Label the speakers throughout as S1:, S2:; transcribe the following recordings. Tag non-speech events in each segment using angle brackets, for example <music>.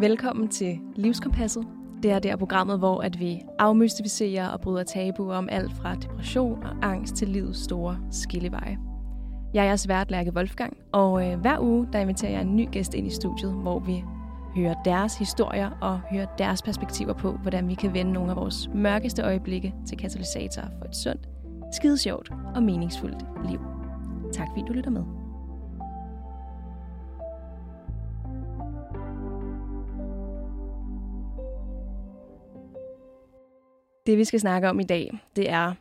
S1: Velkommen til Livskompasset. Det er der programmet, hvor at vi afmystificerer og bryder tabuer om alt fra depression og angst til livets store skilleveje. Jeg er jeres vært, Lærke Wolfgang, og øh, hver uge der inviterer jeg en ny gæst ind i studiet, hvor vi hører deres historier og hører deres perspektiver på, hvordan vi kan vende nogle af vores mørkeste øjeblikke til katalysator for et sundt, skidesjovt og meningsfuldt liv. Tak fordi du lytter med. Det vi skal snakke om i dag, det er,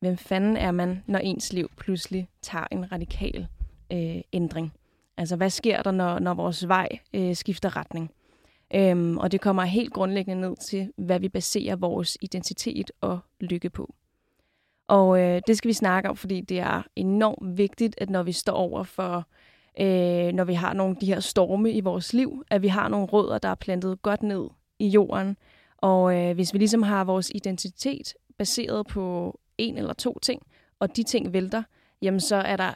S1: hvem fanden er man, når ens liv pludselig tager en radikal øh, ændring? Altså, hvad sker der, når, når vores vej øh, skifter retning? Øhm, og det kommer helt grundlæggende ned til, hvad vi baserer vores identitet og lykke på. Og øh, det skal vi snakke om, fordi det er enormt vigtigt, at når vi står over for, øh, når vi har nogle af de her storme i vores liv, at vi har nogle rødder, der er plantet godt ned i jorden. Og øh, hvis vi ligesom har vores identitet baseret på en eller to ting, og de ting vælter, jamen så er der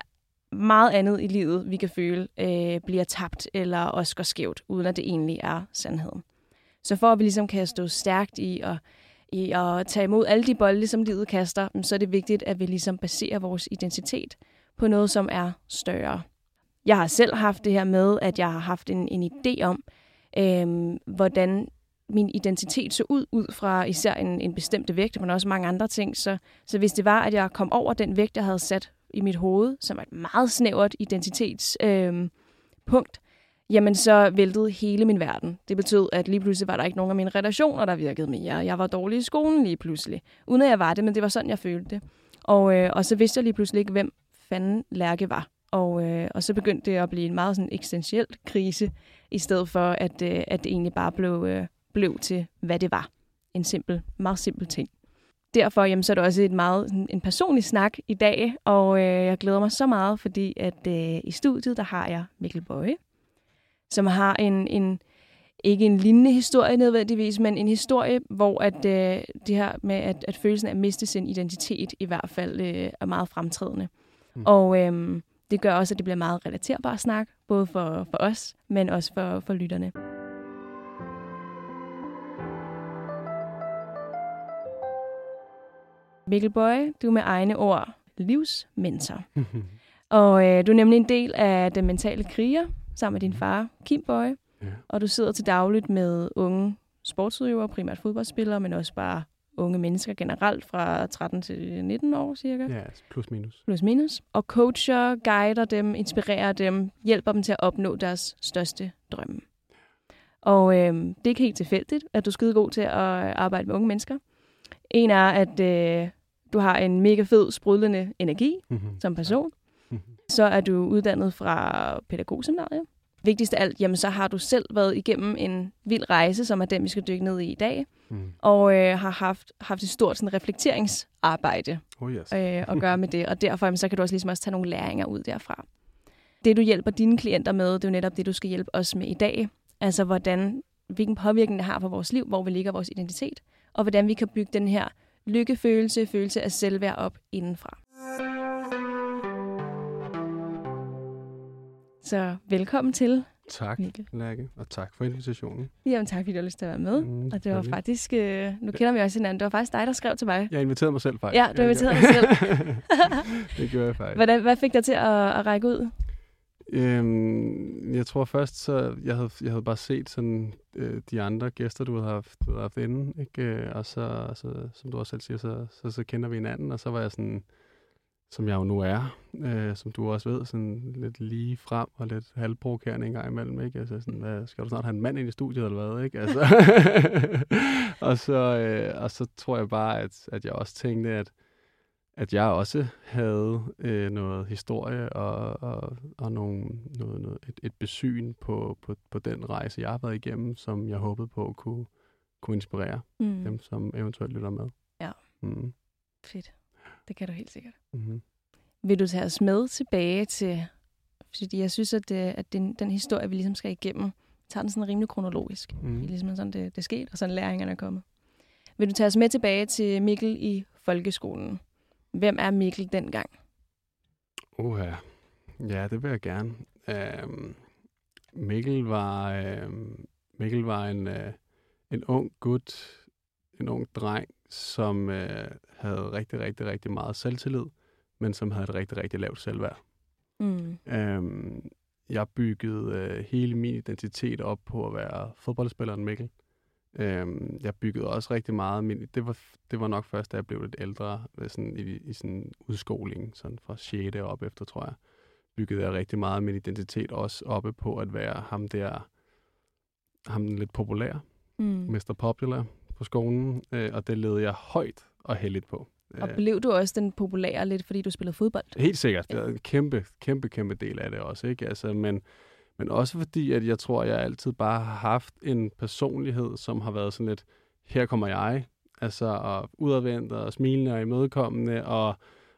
S1: meget andet i livet, vi kan føle øh, bliver tabt eller også går skævt, uden at det egentlig er sandheden. Så for at vi ligesom kan stå stærkt i at, i at tage imod alle de bolde, som livet kaster, så er det vigtigt, at vi ligesom baserer vores identitet på noget, som er større. Jeg har selv haft det her med, at jeg har haft en, en idé om, øh, hvordan min identitet så ud, ud fra især en, en bestemt vægt, men også mange andre ting. Så, så hvis det var, at jeg kom over den vægt, jeg havde sat i mit hoved, som er et meget snævert identitetspunkt, øh, jamen så væltede hele min verden. Det betød, at lige pludselig var der ikke nogen af mine relationer, der virkede mere. Jeg var dårlig i skolen lige pludselig. Uden at jeg var det, men det var sådan, jeg følte det. Og, øh, og så vidste jeg lige pludselig ikke, hvem fanden Lærke var. Og, øh, og så begyndte det at blive en meget sådan eksistentiel krise, i stedet for, at, øh, at det egentlig bare blev, øh, blev til, hvad det var. En simpel, meget simpel ting derfor jamen, så er det også et meget, en personlig snak i dag, og øh, jeg glæder mig så meget, fordi at øh, i studiet, der har jeg Mikkel Bøje, som har en, en, ikke en lignende historie nødvendigvis, men en historie, hvor at, øh, det her med, at, at følelsen af at miste sin identitet i hvert fald øh, er meget fremtrædende. Mm. Og øh, det gør også, at det bliver meget relaterbar snak, både for, for os, men også for, for lytterne. Mikkel Bøje, du er med egne ord livsmentor. <laughs> og øh, du er nemlig en del af den mentale kriger, sammen med din far, Kim Bøje. Ja. Og du sidder til dagligt med unge sportsudøvere, primært fodboldspillere, men også bare unge mennesker generelt fra 13 til 19 år cirka.
S2: Ja, plus minus.
S1: Plus minus. Og coacher, guider dem, inspirerer dem, hjælper dem til at opnå deres største drømme. Og øh, det er ikke helt tilfældigt, at du er skide god til at arbejde med unge mennesker. En er, at øh, du har en mega fed, sprudlende energi mm-hmm. som person. Mm-hmm. Så er du uddannet fra pædagogseminariet. Vigtigst af alt, jamen, så har du selv været igennem en vild rejse, som er den, vi skal dykke ned i i dag. Mm. Og øh, har haft, haft et stort sådan, reflekteringsarbejde
S2: oh yes.
S1: øh, at <laughs> gøre med det. Og derfor jamen, så kan du også, ligesom også tage nogle læringer ud derfra. Det, du hjælper dine klienter med, det er jo netop det, du skal hjælpe os med i dag. Altså, hvordan, hvilken påvirkning det har på vores liv, hvor vi ligger vores identitet, og hvordan vi kan bygge den her lykkefølelse, følelse af selvværd op indenfra. Så velkommen til.
S2: Tak, Mikkel. Lærke, og tak for invitationen.
S1: Jamen tak, fordi du har lyst til at være med. Mm, og det var faktisk, øh, nu kender vi også hinanden, det var faktisk dig, der skrev til mig.
S2: Jeg inviterede mig selv faktisk.
S1: Ja, du inviterede mig selv. <laughs>
S2: det gjorde jeg faktisk.
S1: Hvordan, hvad fik dig til at, at række ud?
S2: Øhm, jeg tror først, så jeg havde, jeg havde bare set sådan øh, de andre gæster, du havde haft, du havde haft inden, ikke? Øh, og så, så, som du også selv siger, så, så, så kender vi hinanden, og så var jeg sådan, som jeg jo nu er, øh, som du også ved, sådan lidt lige frem og lidt halvprovokerende en gang imellem, ikke? Altså sådan, hvad, skal du snart have en mand ind i studiet, eller hvad, ikke? Altså, <laughs> og, så, øh, og så tror jeg bare, at, at jeg også tænkte, at at jeg også havde øh, noget historie og, og, og nogle, noget, noget, et, et besyn på, på, på den rejse, jeg har været igennem, som jeg håbede på kunne, kunne inspirere mm. dem, som eventuelt lytter med.
S1: Ja, mm. fedt. Det kan du helt sikkert. Mm-hmm. Vil du tage os med tilbage til, fordi jeg synes, at, det, at den, den historie, vi ligesom skal igennem, tager den sådan rimelig kronologisk. Mm. Det er ligesom sådan, det, det skete, og sådan læringerne er kommet. Vil du tage os med tilbage til Mikkel i folkeskolen? Hvem er Mikkel dengang?
S2: Uha. Ja, det vil jeg gerne. Øhm, Mikkel var... Øhm, Mikkel var en, øh, en ung gut, en ung dreng, som øh, havde rigtig, rigtig, rigtig meget selvtillid, men som havde et rigtig, rigtig lavt selvværd.
S1: Mm.
S2: Øhm, jeg byggede øh, hele min identitet op på at være fodboldspilleren Mikkel. Øhm, jeg byggede også rigtig meget. Min, det, var, det var nok først, da jeg blev lidt ældre, sådan i, i sådan udskoling, sådan fra 6. op efter, tror jeg. Byggede jeg rigtig meget min identitet også oppe på at være ham der, ham den lidt populær,
S1: Mm.
S2: Mr. Popular på skolen, øh, og det led jeg højt og heldigt på.
S1: Og
S2: Øh,
S1: blev du også den populære lidt, fordi du spillede fodbold?
S2: Helt sikkert. Det er en kæmpe, kæmpe, kæmpe del af det også. Ikke? Altså, men, men også fordi, at jeg tror, at jeg altid bare har haft en personlighed, som har været sådan lidt, her kommer jeg. Altså, og udadvendt og smilende og imødekommende. Og,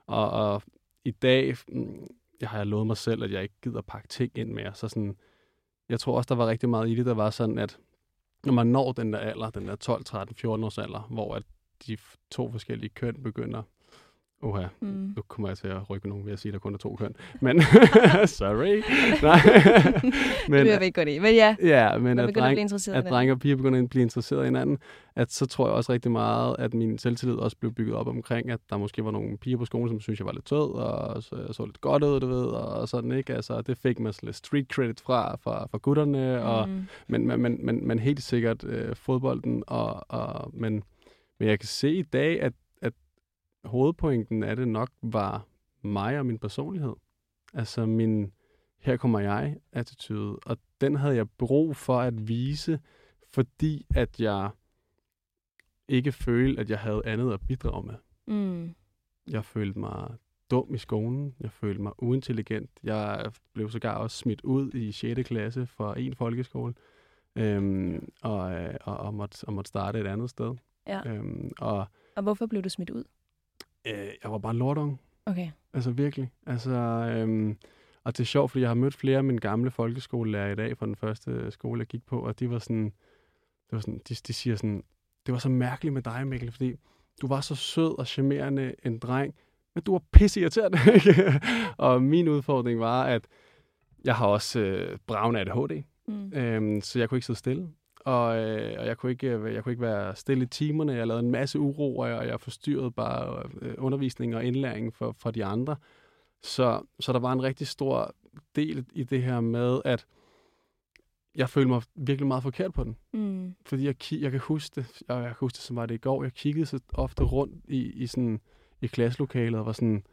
S2: og, og i dag, mm, jeg har jeg lovet mig selv, at jeg ikke gider pakke ting ind mere. Så sådan, jeg tror også, der var rigtig meget i det, der var sådan, at når man når den der alder, den der 12, 13, 14 års alder, hvor at de to forskellige køn begynder, oha,
S1: Mm.
S2: nu kommer jeg til at rykke nogen ved at sige, at der kun er to køn. <laughs> Men, <laughs> sorry. <laughs> Nej.
S1: det vil ikke godt i. Men ja,
S2: ja, men at,
S1: at
S2: dreng, at
S1: i
S2: drenge og piger begynder at blive interesseret i hinanden, at så tror jeg også rigtig meget, at min selvtillid også blev bygget op omkring, at der måske var nogle piger på skolen, som synes jeg var lidt sød, og så, jeg så lidt godt ud, du ved, og sådan, ikke? Altså, det fik man sådan lidt street credit fra, fra, fra gutterne, og,
S1: Mm.
S2: men, men, men, men, men helt sikkert øh, fodbolden, og, og, men, men jeg kan se i dag, at, at hovedpointen af det nok var mig og min personlighed. Altså min, her kommer jeg attitude, og den havde jeg brug for at vise, fordi at jeg ikke følte, at jeg havde andet at bidrage med.
S1: Mm.
S2: Jeg følte mig dum i skolen. Jeg følte mig uintelligent. Jeg blev sågar også smidt ud i 6. klasse fra en folkeskole. Øhm, og, øh, og, og, måtte, og måtte starte et andet sted.
S1: Ja.
S2: Øhm, og
S1: Og hvorfor blev du smidt ud?
S2: Øh, jeg var bare lortung.
S1: Okay.
S2: Altså virkelig. Altså, øhm, og det er sjovt, fordi jeg har mødt flere af mine gamle folkeskolelærer i dag fra den første skole, jeg gik på, og de var sådan, det var sådan de, de siger sådan, det var så mærkeligt med dig, Mikkel, fordi du var så sød og charmerende en dreng, men du var pisseirriterende. <laughs> og min udfordring var, at jeg har også øh, bravende ADHD,
S1: Mm.
S2: øhm, så jeg kunne ikke sidde stille. Og, øh, og jeg, kunne ikke, øh, jeg kunne ikke være stille i timerne. Jeg lavede en masse uro, og jeg, og jeg forstyrrede bare øh, undervisning og indlæring for, for de andre. Så, så der var en rigtig stor del i det her med, at jeg følte mig virkelig meget forkert på den.
S1: Mm.
S2: Fordi jeg, jeg kan huske det, og jeg kan huske det, som var det i går. Jeg kiggede så ofte rundt i, i, sådan, i klasselokalet og var sådan,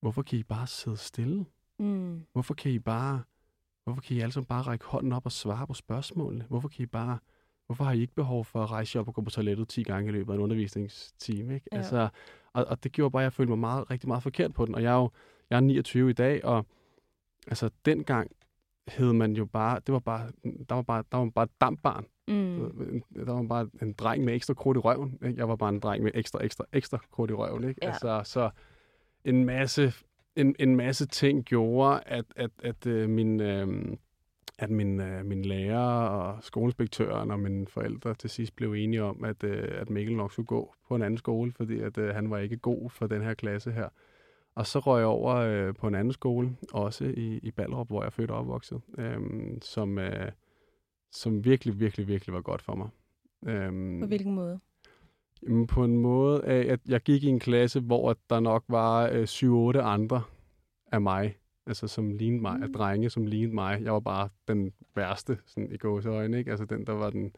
S2: hvorfor kan I bare sidde stille?
S1: Mm.
S2: Hvorfor kan I bare, hvorfor kan I alle sammen bare række hånden op og svare på spørgsmålene? Hvorfor kan I bare, hvorfor har I ikke behov for at rejse op og gå på toilettet 10 gange i løbet af en undervisningstime? Ikke?
S1: Ja.
S2: Altså, og, og, det gjorde bare, at jeg følte mig meget, rigtig meget forkert på den. Og jeg er jo jeg er 29 i dag, og altså dengang hed man jo bare, det var bare, der var bare, der var bare et dampbarn.
S1: Mm.
S2: Der var bare en dreng med ekstra krudt i røven. Ikke? Jeg var bare en dreng med ekstra, ekstra, ekstra krudt i røven. Ikke?
S1: Ja.
S2: Altså, så en masse, en, en masse ting gjorde, at, at, at øh, min, øh, at min, øh, min lærer og skoleinspektøren og mine forældre til sidst blev enige om, at, øh, at Mikkel nok skulle gå på en anden skole, fordi at, øh, han var ikke god for den her klasse her. Og så røg jeg over øh, på en anden skole, også i, i Ballerup, hvor jeg er født og opvokset, øh, som, øh, som virkelig, virkelig, virkelig var godt for mig. Øh,
S1: På hvilken måde?
S2: Jamen, på en måde af, at jeg gik i en klasse, hvor der nok var øh, 7-8 andre af mig, altså som lignede mig, mm. af drenge, som lignede mig. Jeg var bare den værste, sådan i gåseøjne, ikke? Altså den, der var den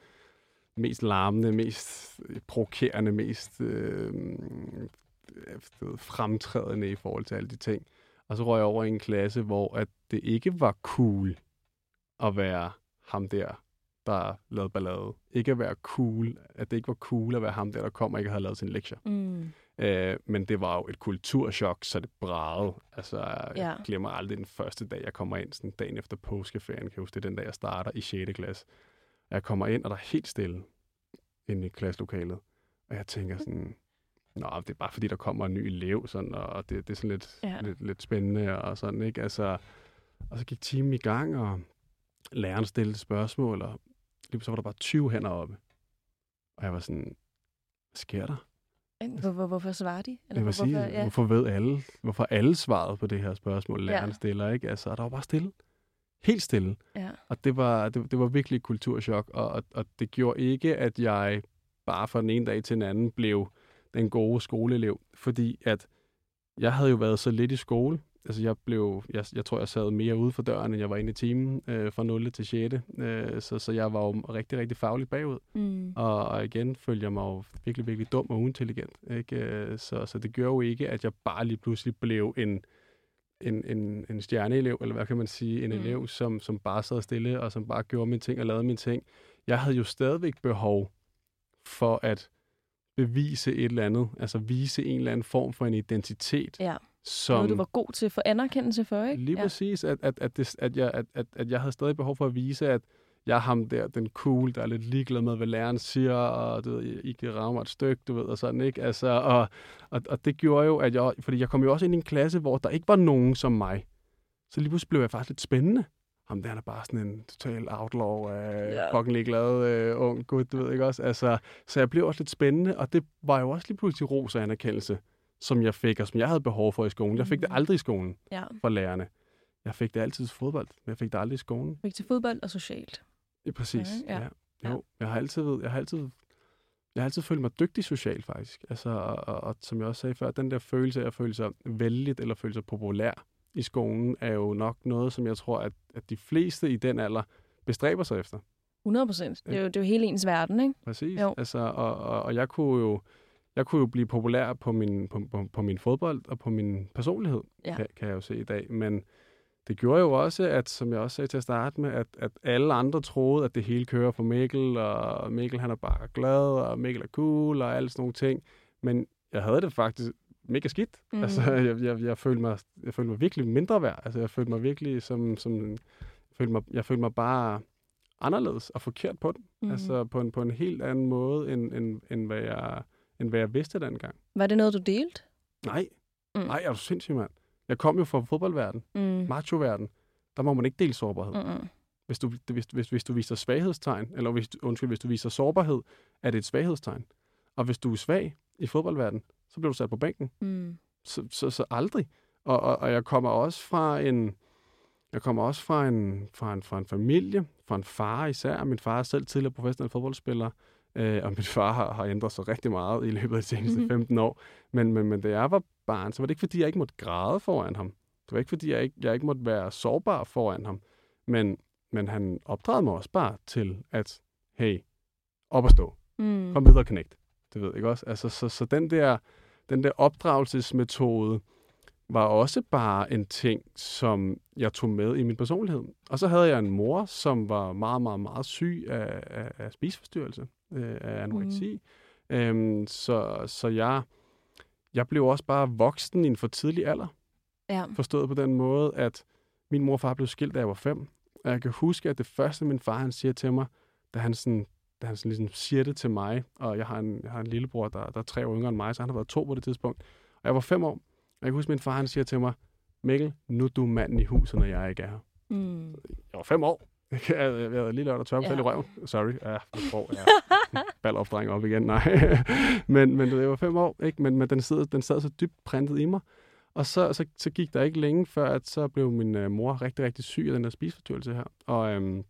S2: mest larmende, mest provokerende, mest øh, ved, fremtrædende i forhold til alle de ting. Og så røg jeg over i en klasse, hvor at det ikke var cool at være ham der, der lavede ballade. Ikke at være cool, at det ikke var cool at være ham der, der kom og ikke havde lavet sin lektier.
S1: Mm.
S2: Øh, men det var jo et kulturschok, så det bragede. Altså, jeg
S1: Ja.
S2: glemmer aldrig den første dag, jeg kommer ind, sådan dagen efter påskeferien, kan jeg huske, det er den dag, jeg starter i 6. klasse. Jeg kommer ind, og der er helt stille inde i klasselokalet. Og jeg tænker sådan, Nå, det er bare fordi, der kommer en ny elev, sådan, og det, det er sådan lidt,
S1: ja.
S2: lidt, lidt spændende og sådan, ikke? Altså, og så gik timen i gang, og læreren stillede spørgsmål, og lige så var der bare 20 hænder oppe. Og jeg var sådan, hvad sker der?
S1: Hvor, hvor, hvorfor svarer de?
S2: Jeg
S1: hvor,
S2: vil
S1: hvorfor,
S2: sige,
S1: ja.
S2: hvorfor ved alle, hvorfor alle svaret på det her spørgsmål, læreren
S1: ja.
S2: stiller, ikke? Altså, og der var bare stille. helt stille.
S1: Ja.
S2: Og det var, det, det var virkelig et kulturschok, og, og, og det gjorde ikke, at jeg bare fra den ene dag til den anden blev den gode skoleelev, fordi at jeg havde jo været så lidt i skole. Altså jeg blev, jeg, jeg tror, jeg sad mere ude for døren, end jeg var inde i timen øh, fra 0. til 6. Øh, så, så jeg var jo rigtig, rigtig fagligt bagud.
S1: Mm.
S2: Og, og igen følte jeg mig jo virkelig, virkelig dum og uintelligent. Ikke? Øh, Så, så det gjorde jo ikke, at jeg bare lige pludselig blev en, en, en, en stjerneelev, eller hvad kan man sige, en
S1: mm.
S2: elev, som, som bare sad stille, og som bare gjorde mine ting og lavede mine ting. Jeg havde jo stadigvæk behov for at bevise et eller andet, altså vise en eller anden form for en identitet,
S1: Ja.
S2: Som...
S1: Noget, du var god til få anerkendelse for, ikke?
S2: Lige
S1: ja.
S2: præcis, at, at, at, det, at, jeg, at, at, at jeg havde stadig behov for at vise, at jeg er ham der, den cool, der er lidt ligeglad med, hvad læreren siger, og du ved, I kan ramme et stykke, du ved, og sådan, ikke? Altså, og, og, og det gjorde jo, at jeg, fordi jeg kom jo også ind i en klasse, hvor der ikke var nogen som mig. Så lige pludselig blev jeg faktisk lidt spændende. Ham der han er bare sådan en total outlaw, øh,
S1: ja.
S2: fucking ligeglad, øh, ung gut, du ved ikke også? Altså, så jeg blev også lidt spændende, og det var jo også lige pludselig ros og anerkendelse, som jeg fik, og som jeg havde behov for i skolen. Jeg fik det
S1: Mhm.
S2: aldrig i skolen
S1: ja.
S2: fra lærerne. Jeg fik det altid til fodbold, men jeg fik det aldrig i skolen.
S1: Fik til fodbold og socialt.
S2: Ja, præcis.
S1: Ja,
S2: Ja,
S1: ja.
S2: Jo, jeg har altid, jeg har altid, jeg har altid følt mig dygtig socialt, faktisk. Altså, og, og, og, som jeg også sagde før, den der følelse af at føle sig vældigt eller føle sig populær i skolen, er jo nok noget, som jeg tror, at, at de fleste i den alder bestræber sig efter.
S1: 100 procent. Det, er jo- det er jo hele ens verden, ikke?
S2: Præcis.
S1: Jo.
S2: Altså, og, og, og jeg kunne jo jeg kunne jo blive populær på min, på, på, på min fodbold og på min personlighed,
S1: Ja.
S2: kan, kan jeg jo se i dag. Men det gjorde jo også, at, som jeg også sagde til at starte med, at, at alle andre troede, at det hele kører for Mikkel, og Mikkel han er bare glad, og Mikkel er cool, og alle sådan nogle ting. Men jeg havde det faktisk mega skidt. Mm. Altså, jeg, jeg, jeg, følte mig, jeg følte mig virkelig mindre værd. Altså, jeg følte mig virkelig som... som jeg, følte mig, jeg følte mig bare anderledes og forkert på den. Mm. Altså på en, på en helt anden måde, end, end, end, hvad jeg, end hvad jeg vidste dengang.
S1: Var det noget, du delte?
S2: Nej,
S1: Mm.
S2: nej, er du sindssyg, mand. Jeg kom jo fra fodboldverden,
S1: Mm.
S2: macho-verden. Der må man ikke dele sårbarhed. Mm.
S1: Mm-mm.
S2: Hvis, du, hvis, hvis, hvis du viser svaghedstegn, eller hvis, undskyld, hvis du viser sårbarhed, er det et svaghedstegn. Og hvis du er svag i fodboldverden, så bliver du sat på bænken.
S1: Mm.
S2: Så, så, så aldrig. Og, og, og jeg kommer også fra en, jeg kommer også fra en, fra en, fra en familie, fra en far især. Min far er selv tidligere professionel fodboldspiller, øh, og min far har, har ændret sig rigtig meget i løbet af de seneste
S1: Mhm.
S2: 15 år. Men, men, men da jeg var barn, så var det ikke, fordi jeg ikke måtte græde foran ham. Det var ikke, fordi jeg ikke, jeg ikke måtte være sårbar foran ham. Men, men han opdragede mig også bare til, at hey, op og stå.
S1: Mm.
S2: Kom videre, knægt. Det ved jeg ikke også. Altså, så, så den der, den der opdragelsesmetode var også bare en ting, som jeg tog med i min personlighed. Og så havde jeg en mor, som var meget, meget, meget syg af, af, af spiseforstyrrelse, øh, af anoreksi. Mm. Øhm, så så jeg, jeg blev også bare voksen i en for tidlig alder.
S1: Ja.
S2: Forstået på den måde, at min mor og far blev skilt, da jeg var fem. Og jeg kan huske, at det første, min far han siger til mig, da han, sådan, da han sådan ligesom siger det til mig, og jeg har en, jeg har en lillebror, der, der er tre år yngre end mig, så han har været to på det tidspunkt. Og jeg var fem år, og jeg kan huske, at min far han siger til mig, Mikkel, nu er du manden i huset, når jeg ikke er her.
S1: Mm.
S2: Jeg var fem år. <laughs> Jeg havde lige tørre mig
S1: Ja.
S2: i røven. Sorry. Ja, jeg tror, ja. <laughs> Ballopdreng op igen. Nej. <laughs> men, men jeg var fem år, ikke? Men, men den, sad, den sad så dybt printet i mig. Og så, så, så gik der ikke længe før, at så blev min øh, mor rigtig, rigtig syg af den der spiseforstyrrelse her. Og øhm,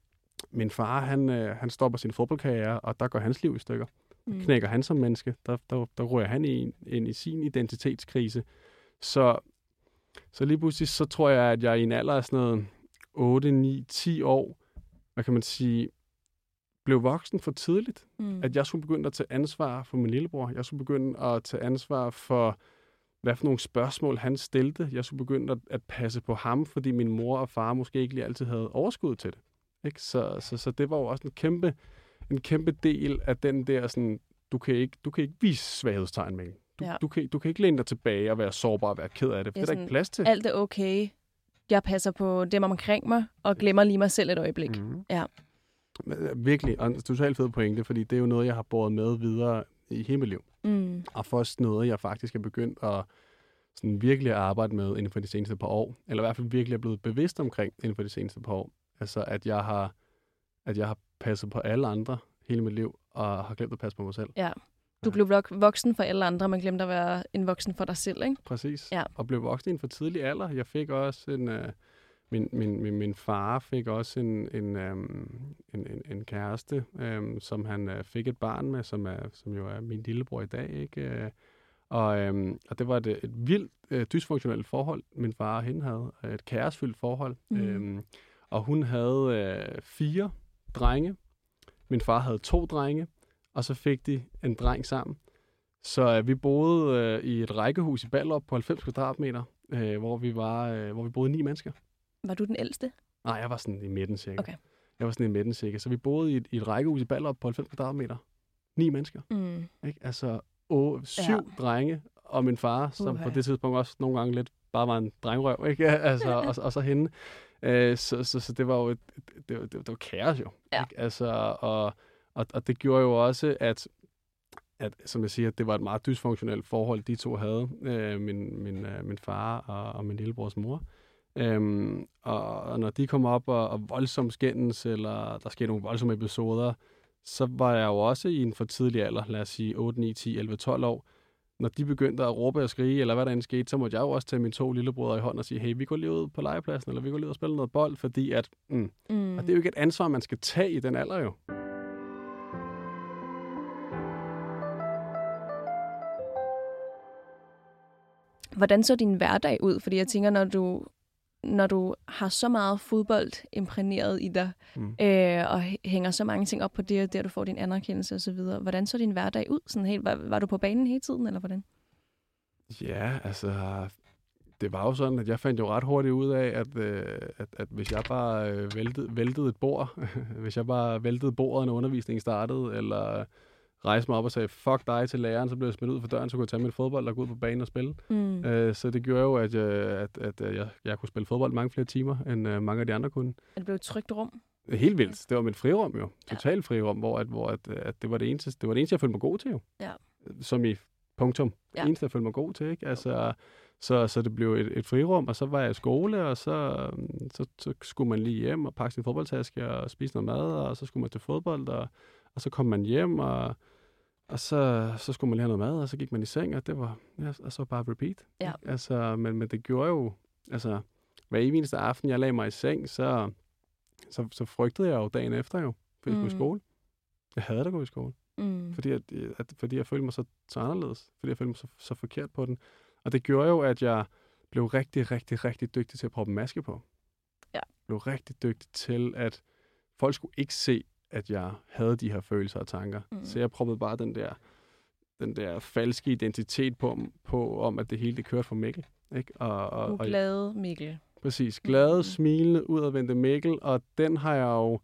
S2: min far, han, øh, han stopper sin fodboldkarriere, og der går hans liv i stykker.
S1: Mm.
S2: Knækker han som menneske. Der, der, der rører han ind, ind i sin identitetskrise. Så, så lige pludselig, så tror jeg, at jeg i en alder af sådan noget 8, 9, 10 år, hvad kan man sige, blev voksen for tidligt.
S1: Mm.
S2: At jeg skulle begynde at tage ansvar for min lillebror. Jeg skulle begynde at tage ansvar for, hvad for nogle spørgsmål han stillede. Jeg skulle begynde at, at passe på ham, fordi min mor og far måske ikke lige altid havde overskud til det. Ikke? Så, så, så det var jo også en kæmpe, en kæmpe del af den der sådan, du kan ikke, du kan ikke vise svaghedstegn, Mikkel. Du,
S1: Ja.
S2: du, kan, du kan ikke læne dig tilbage og være sårbar og være ked af det, for
S1: Ja,
S2: det er der ikke plads til.
S1: Alt er okay. Jeg passer på dem omkring mig, og glemmer lige mig selv et øjeblik. Mm. Ja.
S2: Virkelig, og en totalt fed pointe, fordi det er jo noget, jeg har båret med videre i hele mit liv.
S1: Mm.
S2: Og først noget, jeg faktisk er begyndt at sådan virkelig at arbejde med inden for de seneste par år. Eller i hvert fald virkelig er blevet bevidst omkring inden for de seneste par år. Altså, at jeg har, at jeg har passet på alle andre hele mit liv, og har glemt at passe på mig selv.
S1: Ja. Du blev vok- voksen for alle andre, men glemte at være en voksen for dig selv, ikke?
S2: Præcis.
S1: Ja.
S2: Og blev voksen i en for tidlig alder. Jeg fik også en... Øh, min, min, min, min far fik også en, en, øhm, en, en, en kæreste, øhm, som han øh, fik et barn med, som, er, som jo er min lillebror i dag. Ikke? Øh, og, øhm, og det var et, et vildt øh, dysfunktionelt forhold, min far og hende havde. Et kærestfyldt forhold. Mm. Øhm, og hun havde øh, fire drenge. Min far havde to drenge, og så fik de en dreng sammen. Så øh, vi boede øh, i et rækkehus i Ballerup på 90 kvadratmeter, øh, hvor, vi var, øh, hvor vi boede ni mennesker.
S1: Var du den ældste?
S2: Nej, jeg var sådan i midten cirka.
S1: Okay.
S2: Jeg var sådan i midten cirka. Så vi boede i et, i et rækkehus i Ballerup på 90 kvadratmeter. Ni mennesker.
S1: Mm.
S2: Ikke? Altså å, syv
S1: Ja.
S2: drenge og min far, som
S1: Uha.
S2: på det tidspunkt også nogle gange lidt bare var en drengrøv. <laughs> Ikke? Altså, <laughs> og, og så hende. Øh, så, så, så det var jo et, det, var- det, det var kaos jo.
S1: Ja.
S2: Ikke? Altså, og, og, og det gjorde jo også, at, at som jeg siger, det var et meget dysfunktionelt forhold, de to havde. Øh, min, min, øh, min far og, og min lillebrors mor. Øhm, og, og når de kom op og, og voldsomt skændes, eller der skete nogle voldsomme episoder, så var jeg jo også i en for tidlig alder, lad os sige 8, 9, 10, 11, 12 år. Når de begyndte at råbe og skrige, eller hvad der end skete, så måtte jeg jo også tage mine to lillebrødre i hånd og sige, hey, vi går lige ud på legepladsen, eller vi går lige ud og spiller noget bold, fordi at, mm.
S1: Mm.
S2: Og det er jo ikke et ansvar, man skal tage i den alder jo.
S1: Hvordan så din hverdag ud? Fordi jeg tænker, når du, når du har så meget fodbold imprægneret i dig,
S2: Mm.
S1: øh, og hæ- hænger så mange ting op på det, og der du får din anerkendelse osv., hvordan så din hverdag ud? Sådan helt, var, var du på banen hele tiden, eller hvordan?
S2: Ja, altså, det var jo sådan, at jeg fandt jo ret hurtigt ud af, at, øh, at, at hvis jeg bare øh, væltede, væltede et bord, <laughs> hvis jeg bare væltede bordet, når undervisningen startede, eller rejste mig op og sagde, fuck dig til læreren, så blev jeg smidt ud for døren, så kunne jeg tage min fodbold og gå ud på banen og spille.
S1: Mm.
S2: Øh, så det gjorde jo, at, jeg, at, at øh, jeg, jeg kunne spille fodbold mange flere timer, end øh, mange af de andre kunne.
S1: At det blev et trygt rum?
S2: Helt vildt. Det var mit frirum jo. Totalt frirum, hvor, at, hvor at, at det, var det, eneste, det var det eneste, jeg følte mig god til jo.
S1: Ja.
S2: Som i punktum. Det
S1: Ja.
S2: eneste, jeg følte mig god til. Ikke? Altså, så, så det blev et, et frirum, og så var jeg i skole, og så, øhm, så, så skulle man lige hjem og pakke sin fodboldtaske og spise noget mad, og så skulle man til fodbold, og, og så kom man hjem, og, og så, så skulle man lige have noget mad, og så gik man i seng, og det var ja, og så bare repeat.
S1: Ja.
S2: Altså, men, men det gjorde jo, altså, hver eneste aften, jeg lagde mig i seng, så, så, så frygtede jeg jo dagen efter jo, for jeg skulle i
S1: Mm.
S2: skole. Jeg havde at gå i skole,
S1: Mm.
S2: fordi, at, at, fordi jeg følte mig så, så anderledes, fordi jeg følte mig så, så forkert på den. Og det gjorde jo, at jeg blev rigtig, rigtig, rigtig dygtig til at proppe maske på.
S1: Ja.
S2: Blev rigtig dygtig til, at folk skulle ikke se, at jeg havde de her følelser og tanker.
S1: Mm.
S2: Så jeg proppede bare den der, den der falske identitet på, på om, at det hele det kørte for Mikkel. Ikke? Og, og, og,
S1: Uglade Mikkel.
S2: Præcis. Glade,
S1: Mhm.
S2: smilende, udadvendte Mikkel, og den har jeg jo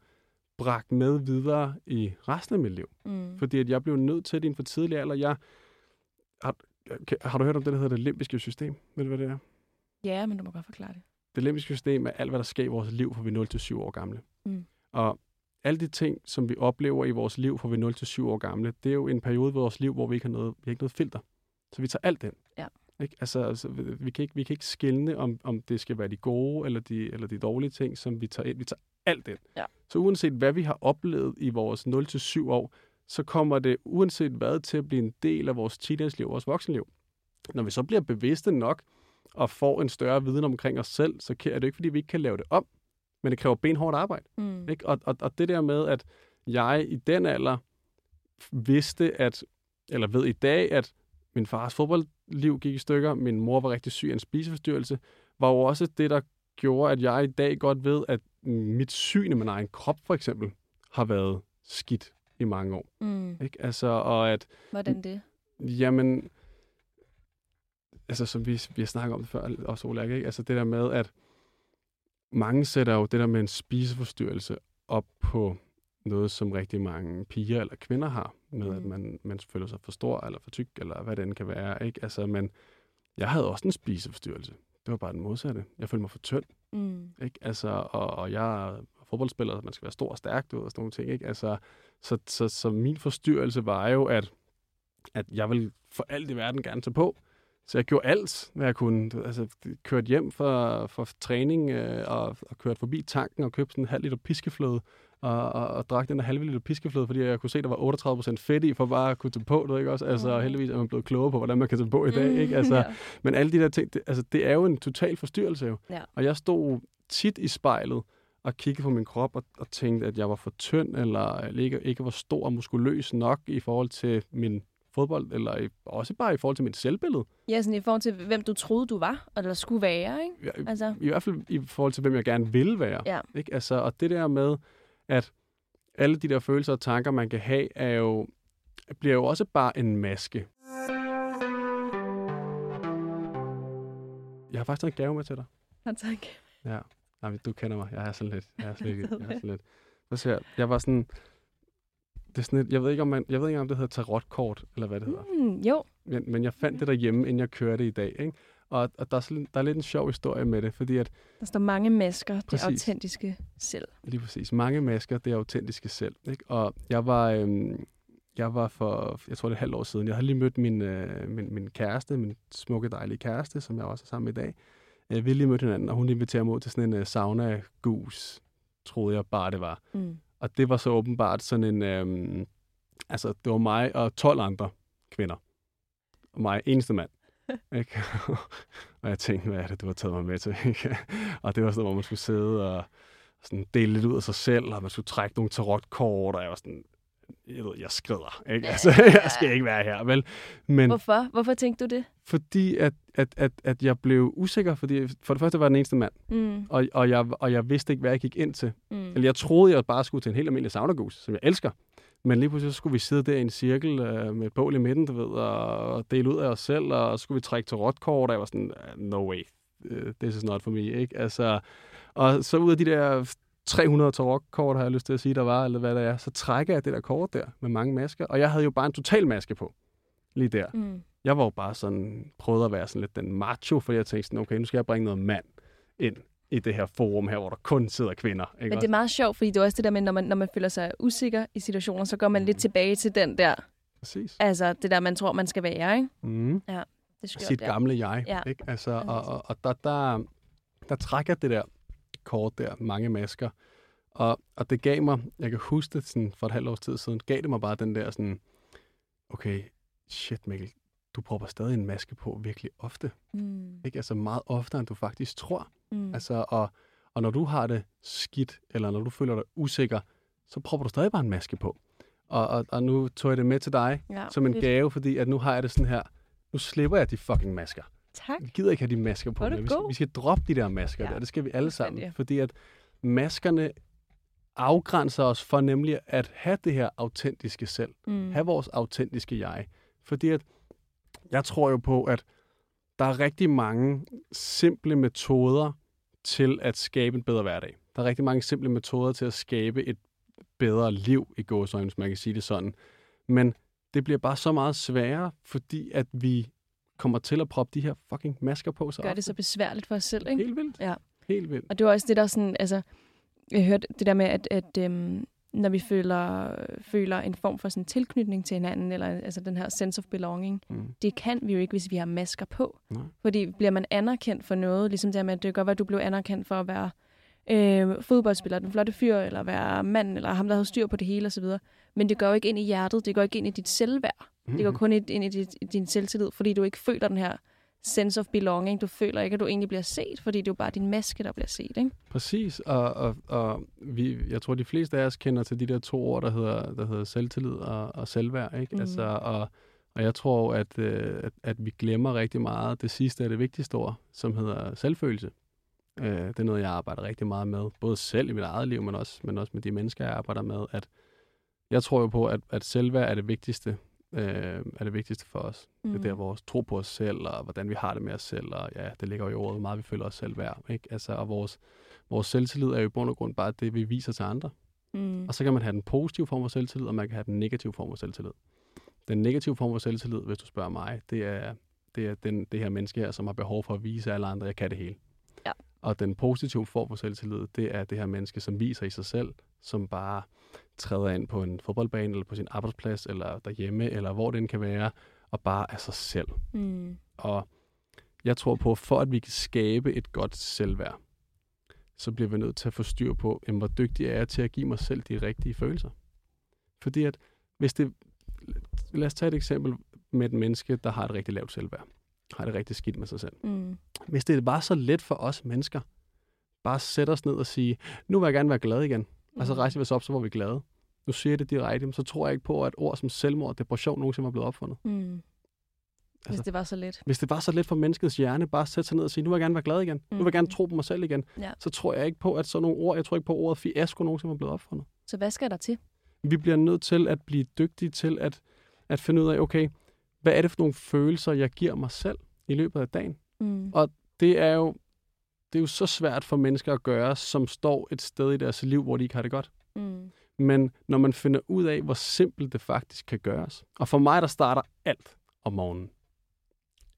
S2: bragt med videre i resten af mit liv.
S1: Mm.
S2: Fordi at jeg blev nødt til det i en for tidlig alder. Jeg, har, har du hørt om det, der hedder det limbiske system? Ved du, hvad det er?
S1: Ja, men du må godt forklare det.
S2: Det limbiske system er alt, hvad der sker i vores liv, fra vi er 0 til 7 år gamle.
S1: Mm.
S2: Og alle de ting, som vi oplever i vores liv, fra vi er 0 til 7 år gamle, det er jo en periode i vores liv, hvor vi ikke har noget, vi har ikke noget filter. Så vi tager alt ind.
S1: Ja.
S2: Ikke? Altså, altså, vi, kan ikke, vi kan ikke skille, om, om det skal være de gode eller de, eller de dårlige ting, som vi tager ind. Vi tager alt ind.
S1: Ja.
S2: Så uanset hvad vi har oplevet i vores 0 til 7 år, så kommer det uanset hvad til at blive en del af vores teenage-liv, vores voksenliv. Når vi så bliver bevidste nok og får en større viden omkring os selv, så er det ikke, fordi vi ikke kan lave det om, men det kræver benhårdt arbejde.
S1: Mm.
S2: Ikke? Og, og, og det der med, at jeg i den alder vidste, at, eller ved i dag, at min fars fodboldliv gik i stykker, min mor var rigtig syg af en spiseforstyrrelse, var jo også det, der gjorde, at jeg i dag godt ved, at mit syn af min egen krop, for eksempel, har været skidt i mange år.
S1: Mm.
S2: Ikke? Altså, og at,
S1: Hvordan det?
S2: jamen, altså som vi, vi har snakket om det før, også Ole, ikke? Altså det der med, at mange sætter jo det der med en spiseforstyrrelse op på noget, som rigtig mange piger eller kvinder har, med mm. at man, man føler sig for stor eller for tyk, eller hvad det end kan være. Ikke? Altså, men jeg havde også en spiseforstyrrelse. Det var bare den modsatte. Jeg følte mig for tynd.
S1: Mm.
S2: Ikke? Altså, og, og jeg er fodboldspiller, og man skal være stor og stærk, du ved, og sådan nogle ting. Ikke? Altså, så, så, så min forstyrrelse var jo, at, at jeg ville for alt i verden gerne tage på. Så jeg gjorde alt, hvad jeg kunne. Altså, kørte hjem for, for træning øh, og, og kørte forbi tanken og købte sådan en halv liter piskefløde og, og, og drak den der halve liter piskefløde, fordi jeg kunne se, der var 38% fedt i, for bare at kunne tage på, du ikke også? Altså,
S1: Mm.
S2: heldigvis er man blevet klogere på, hvordan man kan tage på i dag,
S1: Mm.
S2: ikke? Altså,
S1: ja.
S2: men alle de der ting, det, altså, det er jo en total forstyrrelse jo.
S1: Ja.
S2: Og jeg stod tit i spejlet og kiggede på min krop og, og tænkte, at jeg var for tynd, eller ikke, ikke var stor og muskuløs nok i forhold til min fodbold, eller i, også bare i forhold til mit selvbillede.
S1: Ja, sådan i forhold til, hvem du troede, du var, og der skulle være, ikke?
S2: Ja,
S1: Altså,
S2: I hvert fald i forhold til, hvem jeg gerne vil være.
S1: ja.
S2: Ikke? Altså, og det der med, at alle de der følelser og tanker, man kan have, er jo, bliver jo også bare en maske. Jeg har faktisk taget en gave med til dig.
S1: Og tak.
S2: Ja. Nej, du kender mig. Jeg er sådan lidt. Jeg er sådan lidt. Jeg er <laughs> sådan lidt. Jeg, jeg var sådan... Det er sådan et, jeg ved ikke, om man, jeg ved ikke, om det hedder tarotkort, eller hvad det hedder.
S1: Mm, jo.
S2: Men, men jeg fandt det derhjemme, inden jeg kørte i dag. Ikke? Og, og der, er sådan, der er lidt en sjov historie med det, fordi at
S1: Der står mange masker,
S2: Præcis.
S1: det autentiske selv.
S2: Lige præcis. Mange masker, det autentiske selv. Ikke? Og jeg var, øhm, jeg var for, jeg tror det er et halvt år siden, jeg havde lige mødt min, øh, min, min kæreste, min smukke, dejlige kæreste, som jeg også er sammen med i dag. Øh, vi lige mødt hinanden, og hun inviterer mig ud til sådan en øh, sauna-gus, troede jeg bare det var.
S1: Mm.
S2: Og det var så åbenbart sådan en, øhm, altså det var mig og 12 andre kvinder. Og mig, eneste mand. <laughs> ikke? <laughs> og jeg tænkte, hvad er det, du har taget mig med til? ikke? <laughs> og det var sådan, hvor man skulle sidde og sådan dele lidt ud af sig selv, og man skulle trække nogle tarotkort, og jeg var sådan, jeg ved, jeg skrider, ikke? Altså, <laughs> jeg skal ikke være her, vel? Men
S1: Hvorfor? Hvorfor tænkte du det?
S2: fordi, at, at, at, at jeg blev usikker, fordi for det første var jeg den eneste mand,
S1: Mm.
S2: og, og, jeg, og jeg vidste ikke, hvad jeg gik ind til.
S1: Mm.
S2: Eller jeg troede, jeg bare skulle til en helt almindelig saunagus, som jeg elsker. Men lige pludselig så skulle vi sidde der i en cirkel øh, med et bål i midten, du ved, og, dele ud af os selv, og så skulle vi trække til rotkort, og jeg var sådan, "Uh, no way, uh, this is not for me, ikke? Altså, og så ud af de der 300 tarotkort, har jeg lyst til at sige, der var, eller hvad det er, så trækker jeg det der kort der med mange masker, og jeg havde jo bare en total maske på, lige der.
S1: Mm.
S2: Jeg var jo bare sådan, prøvede at være sådan lidt den macho, for jeg tænkte sådan, okay, nu skal jeg bringe noget mand ind i det her forum her, hvor der kun sidder kvinder. Ikke
S1: Men det er meget sjovt, fordi det er også det der med, når man, når man føler sig usikker i situationer, så går man lidt tilbage til den der,
S2: Præcis.
S1: altså det der, man tror, man skal være, ikke?
S2: Mm.
S1: Det er skørt,
S2: Sit
S1: ja.
S2: gamle jeg.
S1: Ja.
S2: Ikke? Altså, og, og, og der, der, der trækker det der kort der, mange masker. Og, og det gav mig, jeg kan huske det sådan, for et halvt års tid siden, gav det mig bare den der sådan, okay, shit Mikkel, du propper stadig en maske på virkelig ofte.
S1: Mm.
S2: Ikke? Altså meget oftere, end du faktisk tror.
S1: Mm.
S2: Altså, og, og når du har det skidt, eller når du føler dig usikker, så propper du stadig bare en maske på. Og, og, og nu tog jeg det med til dig
S1: ja,
S2: som en
S1: fedt.
S2: gave, fordi at nu har jeg det sådan her, nu slipper jeg de fucking masker.
S1: Tak.
S2: Vi gider ikke have de masker på. Vi, skal, vi skal droppe de der masker
S1: Ja,
S2: der. Det skal vi alle sammen. Fordi at maskerne afgrænser os for nemlig at have det her autentiske selv.
S1: Mm.
S2: Have vores autentiske jeg. Fordi at jeg tror jo på, at der er rigtig mange simple metoder til at skabe en bedre hverdag. Der er rigtig mange simple metoder til at skabe et bedre liv i gåsøjne, hvis man kan sige det sådan. Men det bliver bare så meget sværere, fordi at vi kommer til at proppe de her fucking masker på så
S1: Gør det så besværligt for os selv, ikke?
S2: Helt vildt.
S1: Ja.
S2: Helt vildt.
S1: Og det var også det, der sådan, altså, jeg hørte det der med, at, at øhm, når vi føler, føler en form for sådan tilknytning til hinanden, eller altså den her sense of belonging,
S2: Mm.
S1: det kan vi jo ikke, hvis vi har masker på.
S2: Nej.
S1: Fordi bliver man anerkendt for noget, ligesom det med, at det kan godt være, at du blev anerkendt for at være øh, fodboldspiller, den flotte fyr, eller være mand, eller ham, der havde styr på det hele osv. Men det går jo ikke ind i hjertet, det går ikke ind i dit selvværd. Det går kun ind ind i din selvtillid, fordi du ikke føler den her sense of belonging. Du føler ikke, at du egentlig bliver set, fordi det er jo bare din maske, der bliver set, ikke?
S2: Præcis, og, og, og vi, jeg tror, de fleste af os kender til de der to ord, der hedder, der hedder selvtillid og, og selvværd. Ikke?
S1: Mhm.
S2: Altså, og, og jeg tror, at, øh, at, at vi glemmer rigtig meget det sidste af det vigtigste ord, som hedder selvfølelse. Øh, det er noget, jeg arbejder rigtig meget med, både selv i mit eget liv, men også, men også med de mennesker, jeg arbejder med. At jeg tror jo på, at, at selvværd er det vigtigste, øh, er det vigtigste for os. Mm. Det er der, vores tro på os selv, og hvordan vi har det med os selv, og ja, det ligger jo i ordet, hvor meget vi føler os selv værd. Ikke? Altså, og vores, vores selvtillid er jo i bund og grund bare det, vi viser til andre.
S1: Mm.
S2: Og så kan man have den positive form for selvtillid, og man kan have den negative form for selvtillid. Den negative form for selvtillid, hvis du spørger mig, det er, det er den, det her menneske her, som har behov for at vise alle andre, at jeg kan det hele.
S1: Ja.
S2: Og den positive form for selvtillid, det er det her menneske, som viser i sig selv, som bare træder ind på en fodboldbane, eller på sin arbejdsplads, eller derhjemme, eller hvor det end kan være, og bare er sig selv.
S1: Mm.
S2: Og jeg tror på, for at vi kan skabe et godt selvværd, så bliver vi nødt til at få styr på, jamen, hvor dygtig er jeg til at give mig selv de rigtige følelser. Fordi at hvis det... Lad os tage et eksempel med et menneske, der har et rigtig lavt selvværd. Har det rigtig skidt med sig selv.
S1: Mm.
S2: Hvis det var så let for os mennesker, bare sætte os ned og sige, nu vil jeg gerne være glad igen. Mm. Altså
S1: Mhm.
S2: rejser vi os op, så var vi glade. Nu siger jeg det direkte, men så tror jeg ikke på, at ord som selvmord og depression nogensinde var blevet opfundet.
S1: Mm. Hvis
S2: Altså-
S1: det var så let.
S2: Hvis det var så let for menneskets hjerne, bare at sætte sig ned og sige, nu vil jeg gerne være glad igen. Nu vil jeg gerne
S1: Mhm.
S2: tro på mig selv igen.
S1: Ja.
S2: Så tror jeg ikke på, at sådan nogle ord, jeg tror ikke på, ordet fiasko nogensinde var blevet opfundet.
S1: Så hvad skal der til?
S2: Vi bliver nødt til at blive dygtige til at, at finde ud af, okay, hvad er det for nogle følelser, jeg giver mig selv i løbet af dagen?
S1: Mm.
S2: Og det er jo, det er jo så svært for mennesker at gøre, som står et sted i deres liv, hvor de ikke har det godt.
S1: Mm.
S2: Men når man finder ud af, hvor simpelt det faktisk kan gøres. Og for mig, der starter alt om morgenen.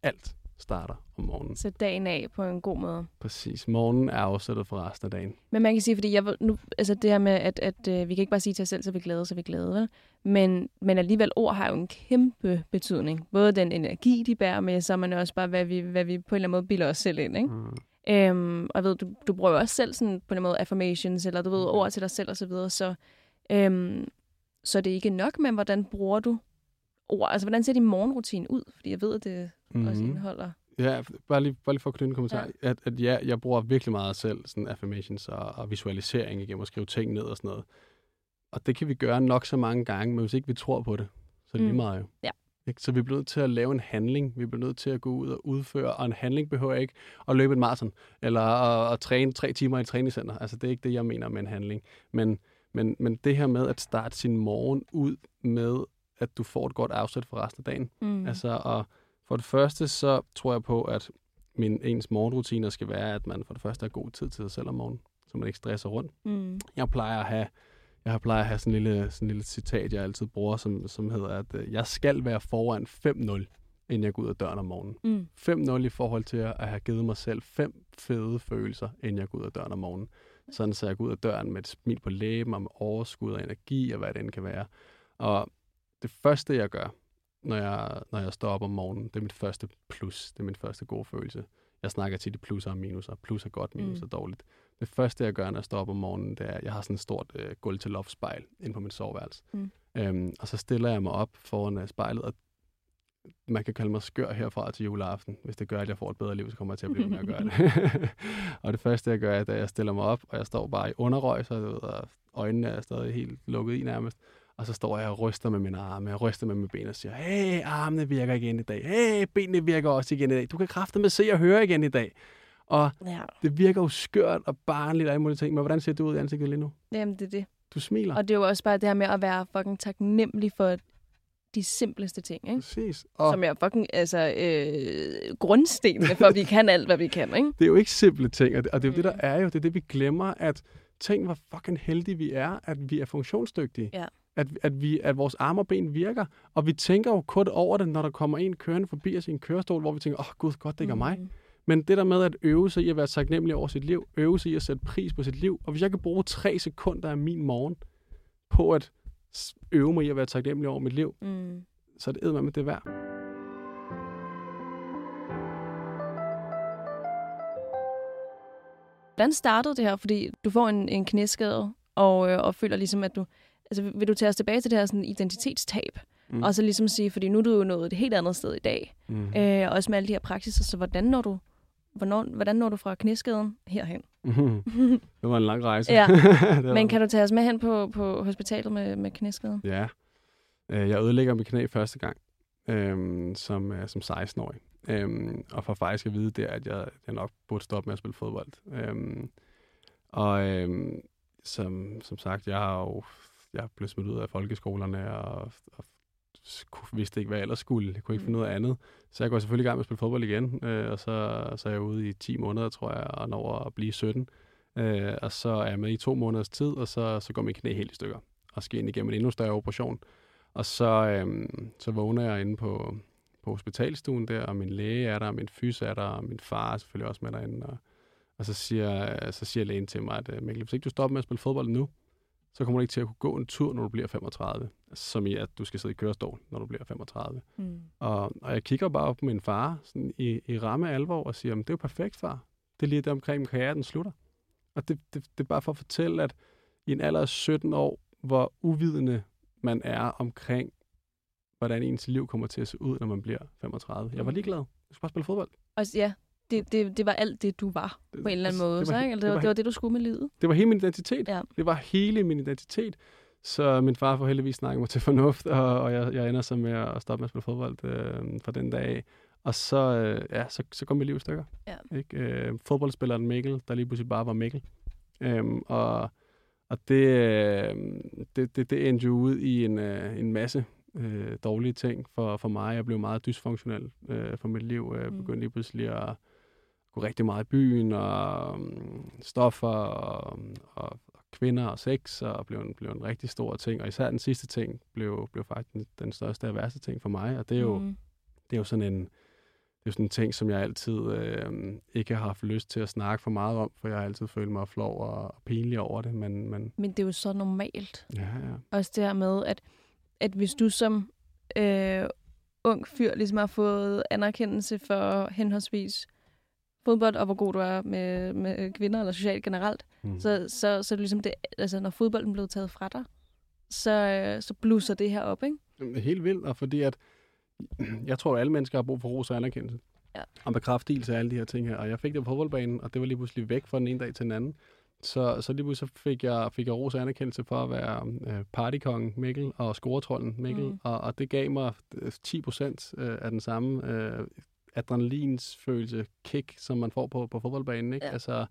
S2: Alt starter om morgenen.
S1: Sæt dagen af på en god måde.
S2: Præcis. Morgenen er afsættet for resten af dagen.
S1: Men man kan sige, fordi jeg nu, altså det her med, at, at øh, vi kan ikke bare sige til os selv, så er vi glade, så er vi glade, vel? Men, men alligevel, ord har jo en kæmpe betydning. Både den energi, de bærer med sig, men også bare, hvad vi, hvad vi på en eller anden måde bilder os selv ind, ikke?
S2: Mm.
S1: Øhm, og jeg ved, du, du bruger jo også selv sådan på en måde affirmations, eller du ved,
S2: Mhm.
S1: ord til dig selv og så videre, så, øhm, så det er ikke nok, men hvordan bruger du ord? Altså, hvordan ser din morgenrutine ud? Fordi jeg ved, at det mm. også indeholder...
S2: Ja, bare lige, bare lige for at knytte en kommentar. Ja. At, at ja, jeg bruger virkelig meget selv sådan affirmations og, og visualisering igennem at skrive ting ned og sådan noget. Og det kan vi gøre nok så mange gange, men hvis ikke vi tror på det, så er det
S1: Mm.
S2: lige meget jo.
S1: Ja.
S2: Ikke? Så vi bliver nødt til at lave en handling. Vi bliver nødt til at gå ud og udføre, og en handling behøver ikke at løbe et maraton, eller at, at træne tre timer i et træningscenter. Altså, det er ikke det, jeg mener med en handling. Men, men, men det her med at starte sin morgen ud med, at du får et godt afsæt for resten af dagen,
S1: Mm.
S2: Altså, og for det første, så tror jeg på, at min ens morgenrutiner skal være, at man for det første har god tid til sig selv om morgenen, så man ikke stresser rundt.
S1: Mm.
S2: Jeg plejer at have, jeg plejer at have sådan en lille, sådan en lille citat, jeg altid bruger, som, som hedder, at øh, jeg skal være foran 5-0, inden jeg går ud af døren om morgenen.
S1: Mm.
S2: 5-0 i forhold til at have givet mig selv fem fede følelser, inden jeg går ud af døren om morgenen. Sådan så jeg går ud af døren med et smil på læben og med overskud og energi og hvad det end kan være. Og det første, jeg gør, når jeg, når jeg står op om morgenen, det er mit første plus. Det er min første gode følelse. Jeg snakker tit i plusser og minuser. Plus er godt, minus
S1: Mm.
S2: er dårligt. Det første, jeg gør, når jeg står op om morgenen, det er, at jeg har sådan et stort øh, gulv til loftspejl inde på min soveværelse.
S1: Mm.
S2: Øhm, og så stiller jeg mig op foran øh, spejlet, og man kan kalde mig skør herfra til juleaften. Hvis det gør, at jeg får et bedre liv, så kommer jeg til at blive med at gøre det. <laughs> og det første, jeg gør, er, at jeg stiller mig op, og jeg står bare i underrøg, så ved, og øjnene er stadig helt lukket i nærmest. Og så står jeg og ryster med mine arme, jeg ryster med mine ben og siger, hey, armene virker igen i dag. Hey, benene virker også igen i dag. Du kan kraftedeme se og høre igen i dag. Og
S1: Ja,
S2: det virker jo skørt og barnligt og alle mulige ting. Men hvordan ser du ud i ansigtet lige nu?
S1: jamen det er det.
S2: Du smiler.
S1: Og det er jo også bare det her med at være fucking taknemmelig for de simpleste ting, ikke?
S2: Præcis. Og
S1: Som er fucking, altså, øh, grundstenene for, at vi kan alt, hvad vi kan, ikke?
S2: det er jo ikke simple ting, og det, og det er jo det, der
S1: Mm.
S2: er jo. Det er det, vi glemmer, at tænk, hvor fucking heldige vi er, at vi er funktionsdygtige.
S1: Ja.
S2: At, at, vi, at vores arme og ben virker. Og vi tænker jo kun over det, når der kommer en kørende forbi os i en kørestol, hvor vi tænker, åh oh, gud, godt, det ikke er mig.
S1: Mm.
S2: Men det der med at øve sig i at være taknemmelig over sit liv, øve sig i at sætte pris på sit liv, og hvis jeg kan bruge tre sekunder af min morgen på at øve mig i at være taknemmelig over mit liv,
S1: Mm.
S2: så er det eddermame med det værd.
S1: Hvordan startede det her? Fordi du får en, en knæskade, og, øh, og føler ligesom, at du... Altså, vil du tage os tilbage til det her sådan, identitetstab?
S2: Mm.
S1: Mm. Og så ligesom sige, fordi nu er du jo nået et helt andet sted i dag.
S2: Mm.
S1: Øh, også med alle de her praksiser, så hvordan når du, hvornår, hvordan når du fra knæskaden herhen?
S2: Mhm. <laughs> det var en lang rejse.
S1: Ja. <laughs> Men kan du tage os med hen på, på hospitalet med, med knæskaden?
S2: Ja. Øh, Jeg ødelægger mit knæ første gang øhm, som, øh, som 16-årig. Øhm, og for faktisk at vide, det er, at jeg, jeg nok burde stoppe med at spille fodbold. Øhm, og øhm, som, som sagt, jeg har jo jeg blev smidt ud af folkeskolerne og, og vidste ikke, hvad jeg ellers skulle. Jeg kunne ikke finde ud af andet. Så jeg går selvfølgelig i gang med at spille fodbold igen, øh, og så, så er jeg ude i 10 måneder, tror jeg, og når at blive 17. Øh, og så er jeg med i to måneders tid, og så, så går min knæ helt i stykker og skal ind igennem en endnu større operation. Og så, øhm, så vågner jeg inde på, på hospitalstuen der, og min læge er der, og min fys er der, og min far er selvfølgelig også med derinde. Og, og så, siger, så siger lægen til mig, at øh, Mikkel, hvis ikke du stopper med at spille fodbold nu, så kommer du ikke til at kunne gå en tur, når du bliver 35. Altså, som i, at du skal sidde i kørestol, når du bliver 35.
S1: Mm.
S2: Og, og jeg kigger bare op på min far sådan i, i ramme alvor og siger, "Men det er jo perfekt, far. Det er lige det omkring, min karriere den slutter. Og det, det, det er bare for at fortælle, at i en alder af 17 år, hvor uvidende man er omkring, hvordan ens liv kommer til at se ud, når man bliver 35. Jeg var
S1: Mhm.
S2: ligeglad. Jeg skulle bare spille fodbold.
S1: Og, ja, det, det, det var alt det, du var på en eller anden måde.
S2: det
S1: så,
S2: var-
S1: ikke? Eller
S2: det
S1: det, var, det var det, du skulle med livet.
S2: Det var hele min identitet.
S1: Ja.
S2: Det var hele min identitet. Så min far får heldigvis snakket mig til fornuft, og, og jeg, jeg ender så med at stoppe med at spille fodbold øh, fra den dag af. Og så, øh, ja, så, så kom mit liv i stykker.
S1: Ja.
S2: Ikke? Øh, fodboldspilleren Mikkel, der lige pludselig bare var Mikkel. Øhm, og og det, øh, det, det, det endte jo ud i en, øh, en masse øh, dårlige ting for, for mig. Jeg blev meget dysfunktionel øh, for mit liv. Jeg
S1: Mm.
S2: begyndte lige pludselig at gå rigtig meget i byen, og um, stoffer, og, og, og kvinder og sex, og blev en, blev en rigtig stor ting. Og især den sidste ting blev, blev faktisk den, den største og værste ting for mig. Og det er jo, mm. Det er jo sådan en det er jo sådan en ting, som jeg altid øh, ikke har haft lyst til at snakke for meget om, for jeg har altid følt mig flov og, og pinlig over det. Men, men
S1: Men det er jo så normalt.
S2: ja, ja.
S1: Også det her med, at, at hvis du som øh, ung fyr ligesom har fået anerkendelse for henholdsvis fodbold, og hvor god du er med, med kvinder eller socialt generelt,
S2: Mm.
S1: så, så, så er det ligesom det, altså når fodbolden blev taget fra dig, så, øh, så blusser det her op, ikke?
S2: Helt vildt, og fordi at <clears throat> jeg tror, at alle mennesker har brug for ros og anerkendelse.
S1: Ja.
S2: Og bekræftelse af alle de her ting her. Og jeg fik det på fodboldbanen, og det var lige pludselig væk fra den ene dag til den anden. Så, så lige pludselig fik jeg, fik jeg ros og anerkendelse for at være øh, partykongen Mikkel og scoretrollen Mikkel.
S1: Mm.
S2: Og, og det gav mig øh, 10 procent øh, af den samme øh, adrenalinsfølelse, kick, som man får på, på fodboldbanen. Ikke?
S1: Ja.
S2: Altså,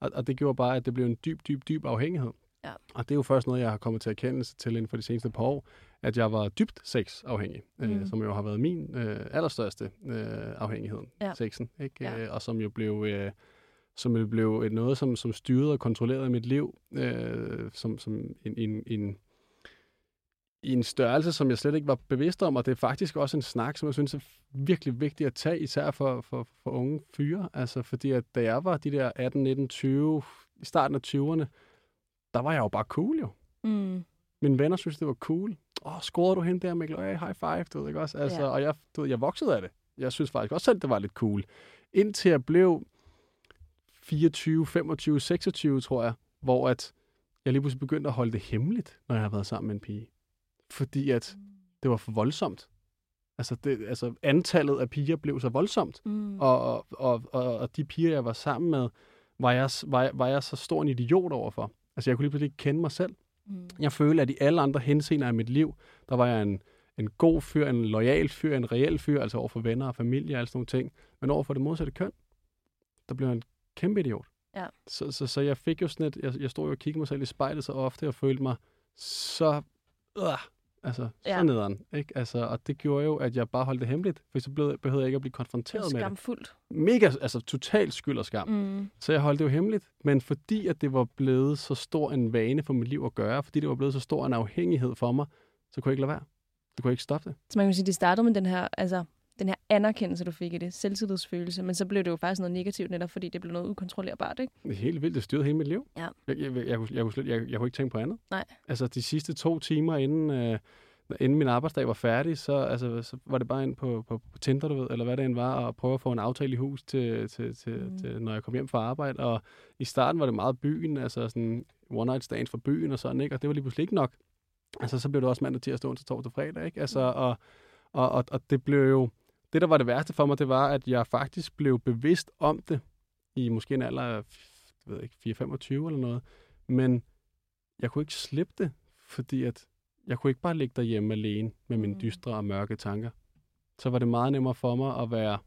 S2: og, og det gjorde bare, at det blev en dyb, dyb, dyb afhængighed.
S1: Ja.
S2: Og det er jo først noget, jeg har kommet til at kende til inden for de seneste par år, at jeg var dybt sexafhængig, mm.
S1: Mm.
S2: øh, som jo har været min øh, allerstørste øh, afhængighed,
S1: Ja.
S2: sexen, ikke?
S1: Ja.
S2: Øh, og som jo blev, øh, som jo blev et noget, som, som styrede og kontrollerede mit liv, øh, som, som en, en, en, i en størrelse, som jeg slet ikke var bevidst om, og det er faktisk også en snak, som jeg synes er virkelig vigtig at tage, især for, for, for unge fyre, altså fordi at da jeg var de der 18, 19, 20, i starten af 20'erne, der var jeg jo bare cool jo.
S1: Mm.
S2: Mine venner synes, det var cool. Åh, oh, scorede du hen der, Mikkel? Hey, high five, du ved ikke også? Altså,
S1: Ja.
S2: Og jeg, du ved, jeg voksede af det. Jeg synes faktisk også selv, det var lidt cool. Indtil jeg blev 24, 25, 26, tror jeg, hvor at jeg lige pludselig begyndte at holde det hemmeligt, når jeg har været sammen med en pige. Fordi at det var for voldsomt. Altså, det, altså antallet af piger blev så voldsomt.
S1: Mm.
S2: Og, og, og, og, de piger, jeg var sammen med, var jeg, var, jeg- var jeg så stor en idiot overfor. Altså, jeg kunne lige pludselig ikke kende mig selv.
S1: Mm.
S2: Jeg følte, at i alle andre henseender af mit liv, der var jeg en, en god fyr, en lojal fyr, en reel fyr, altså over for venner og familie og alle sådan nogle ting. Men over for det modsatte køn, der blev jeg en kæmpe idiot.
S1: Ja.
S2: Så, så, så jeg fik jo sådan et, jeg, jeg stod jo og kiggede mig selv i spejlet så ofte, og følte mig så, øh, altså, så
S1: Ja.
S2: nederen. Ikke? Altså, og det gjorde jo, at jeg bare holdt det hemmeligt, for så blev, behøvede jeg ikke at blive konfronteret med det.
S1: skamfuldt.
S2: Mega, altså totalt skyld og skam.
S1: Mm.
S2: Så jeg holdt det jo hemmeligt. Men fordi at det var blevet så stor en vane for mit liv at gøre, fordi det var blevet så stor en afhængighed for mig, så kunne jeg ikke lade være. Så kunne jeg ikke stoppe det.
S1: Så man kan sige, det startede med den her, altså, den her anerkendelse, du fik i det, selvtillidsfølelse, men så blev det jo faktisk noget negativt netop, fordi det blev noget ukontrollerbart, ikke?
S2: Det er helt vildt. Det styrede hele mit liv.
S1: Ja.
S2: Jeg, jeg, jeg, jeg, kunne- jeg, kunne jeg, jeg kunne ikke tænke på andet.
S1: Nej.
S2: Altså de sidste to timer inden, øh, inden min arbejdsdag var færdig, så, altså, så var det bare ind på, på, på Tinder, du ved, eller hvad det end var, og prøve at få en aftale i hus, til, til, til,
S1: Mm.
S2: mm. til, når jeg kom hjem fra arbejde. Og i starten var det meget byen, altså sådan one night stands for byen og sådan, ikke? Og det var lige pludselig ikke nok. Altså så blev det også mandag, tirsdag, onsdag, torsdag, fredag, ikke? Altså,
S1: Mm.
S2: og, og, og, og det blev jo, det der var det værste for mig, det var, at jeg faktisk blev bevidst om det i måske en alder af, jeg ved ikke, 4-25 eller noget. Men jeg kunne ikke slippe det, fordi at jeg kunne ikke bare ligge derhjemme alene med mine
S1: Mm.
S2: dystre og mørke tanker. Så var det meget nemmere for mig at være,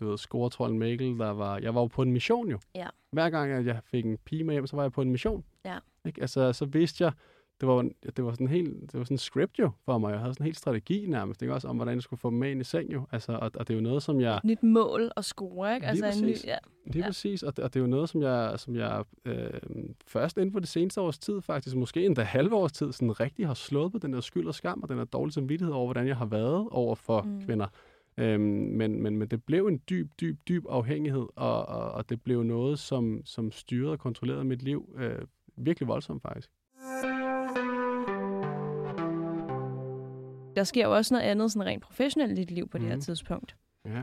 S2: du ved, scoretrollen Mikkel, der var, jeg var jo på en mission jo.
S1: Ja.
S2: Hver gang, at jeg fik en pige med hjem, så var jeg på en mission.
S1: Ja.
S2: Ikke? Altså, så vidste jeg, det var, det var sådan helt, det var sådan en script jo for mig. Jeg havde sådan en helt strategi nærmest, ikke? Også om, hvordan jeg skulle få dem med ind i seng jo. Altså, og, og det er jo noget, som jeg...
S1: Et nyt mål at score, ikke?
S2: Lige
S1: Altså, en ny,
S2: præcis.
S1: ja.
S2: Lige
S1: Ja.
S2: præcis, og det, og det er jo noget, som jeg, som jeg øh, først inden for det seneste års tid faktisk, måske endda halve års tid, sådan rigtig har slået på den der skyld og skam, og den der dårlige samvittighed over, hvordan jeg har været over for
S1: mm.
S2: kvinder. Øhm, men, men, men det blev en dyb, dyb, dyb afhængighed, og, og, og det blev noget, som, som styrede og kontrollerede mit liv øh, virkelig voldsomt faktisk.
S1: Der sker jo også noget andet sådan rent professionelt i dit liv på det her
S2: Mhm.
S1: tidspunkt.
S2: Ja.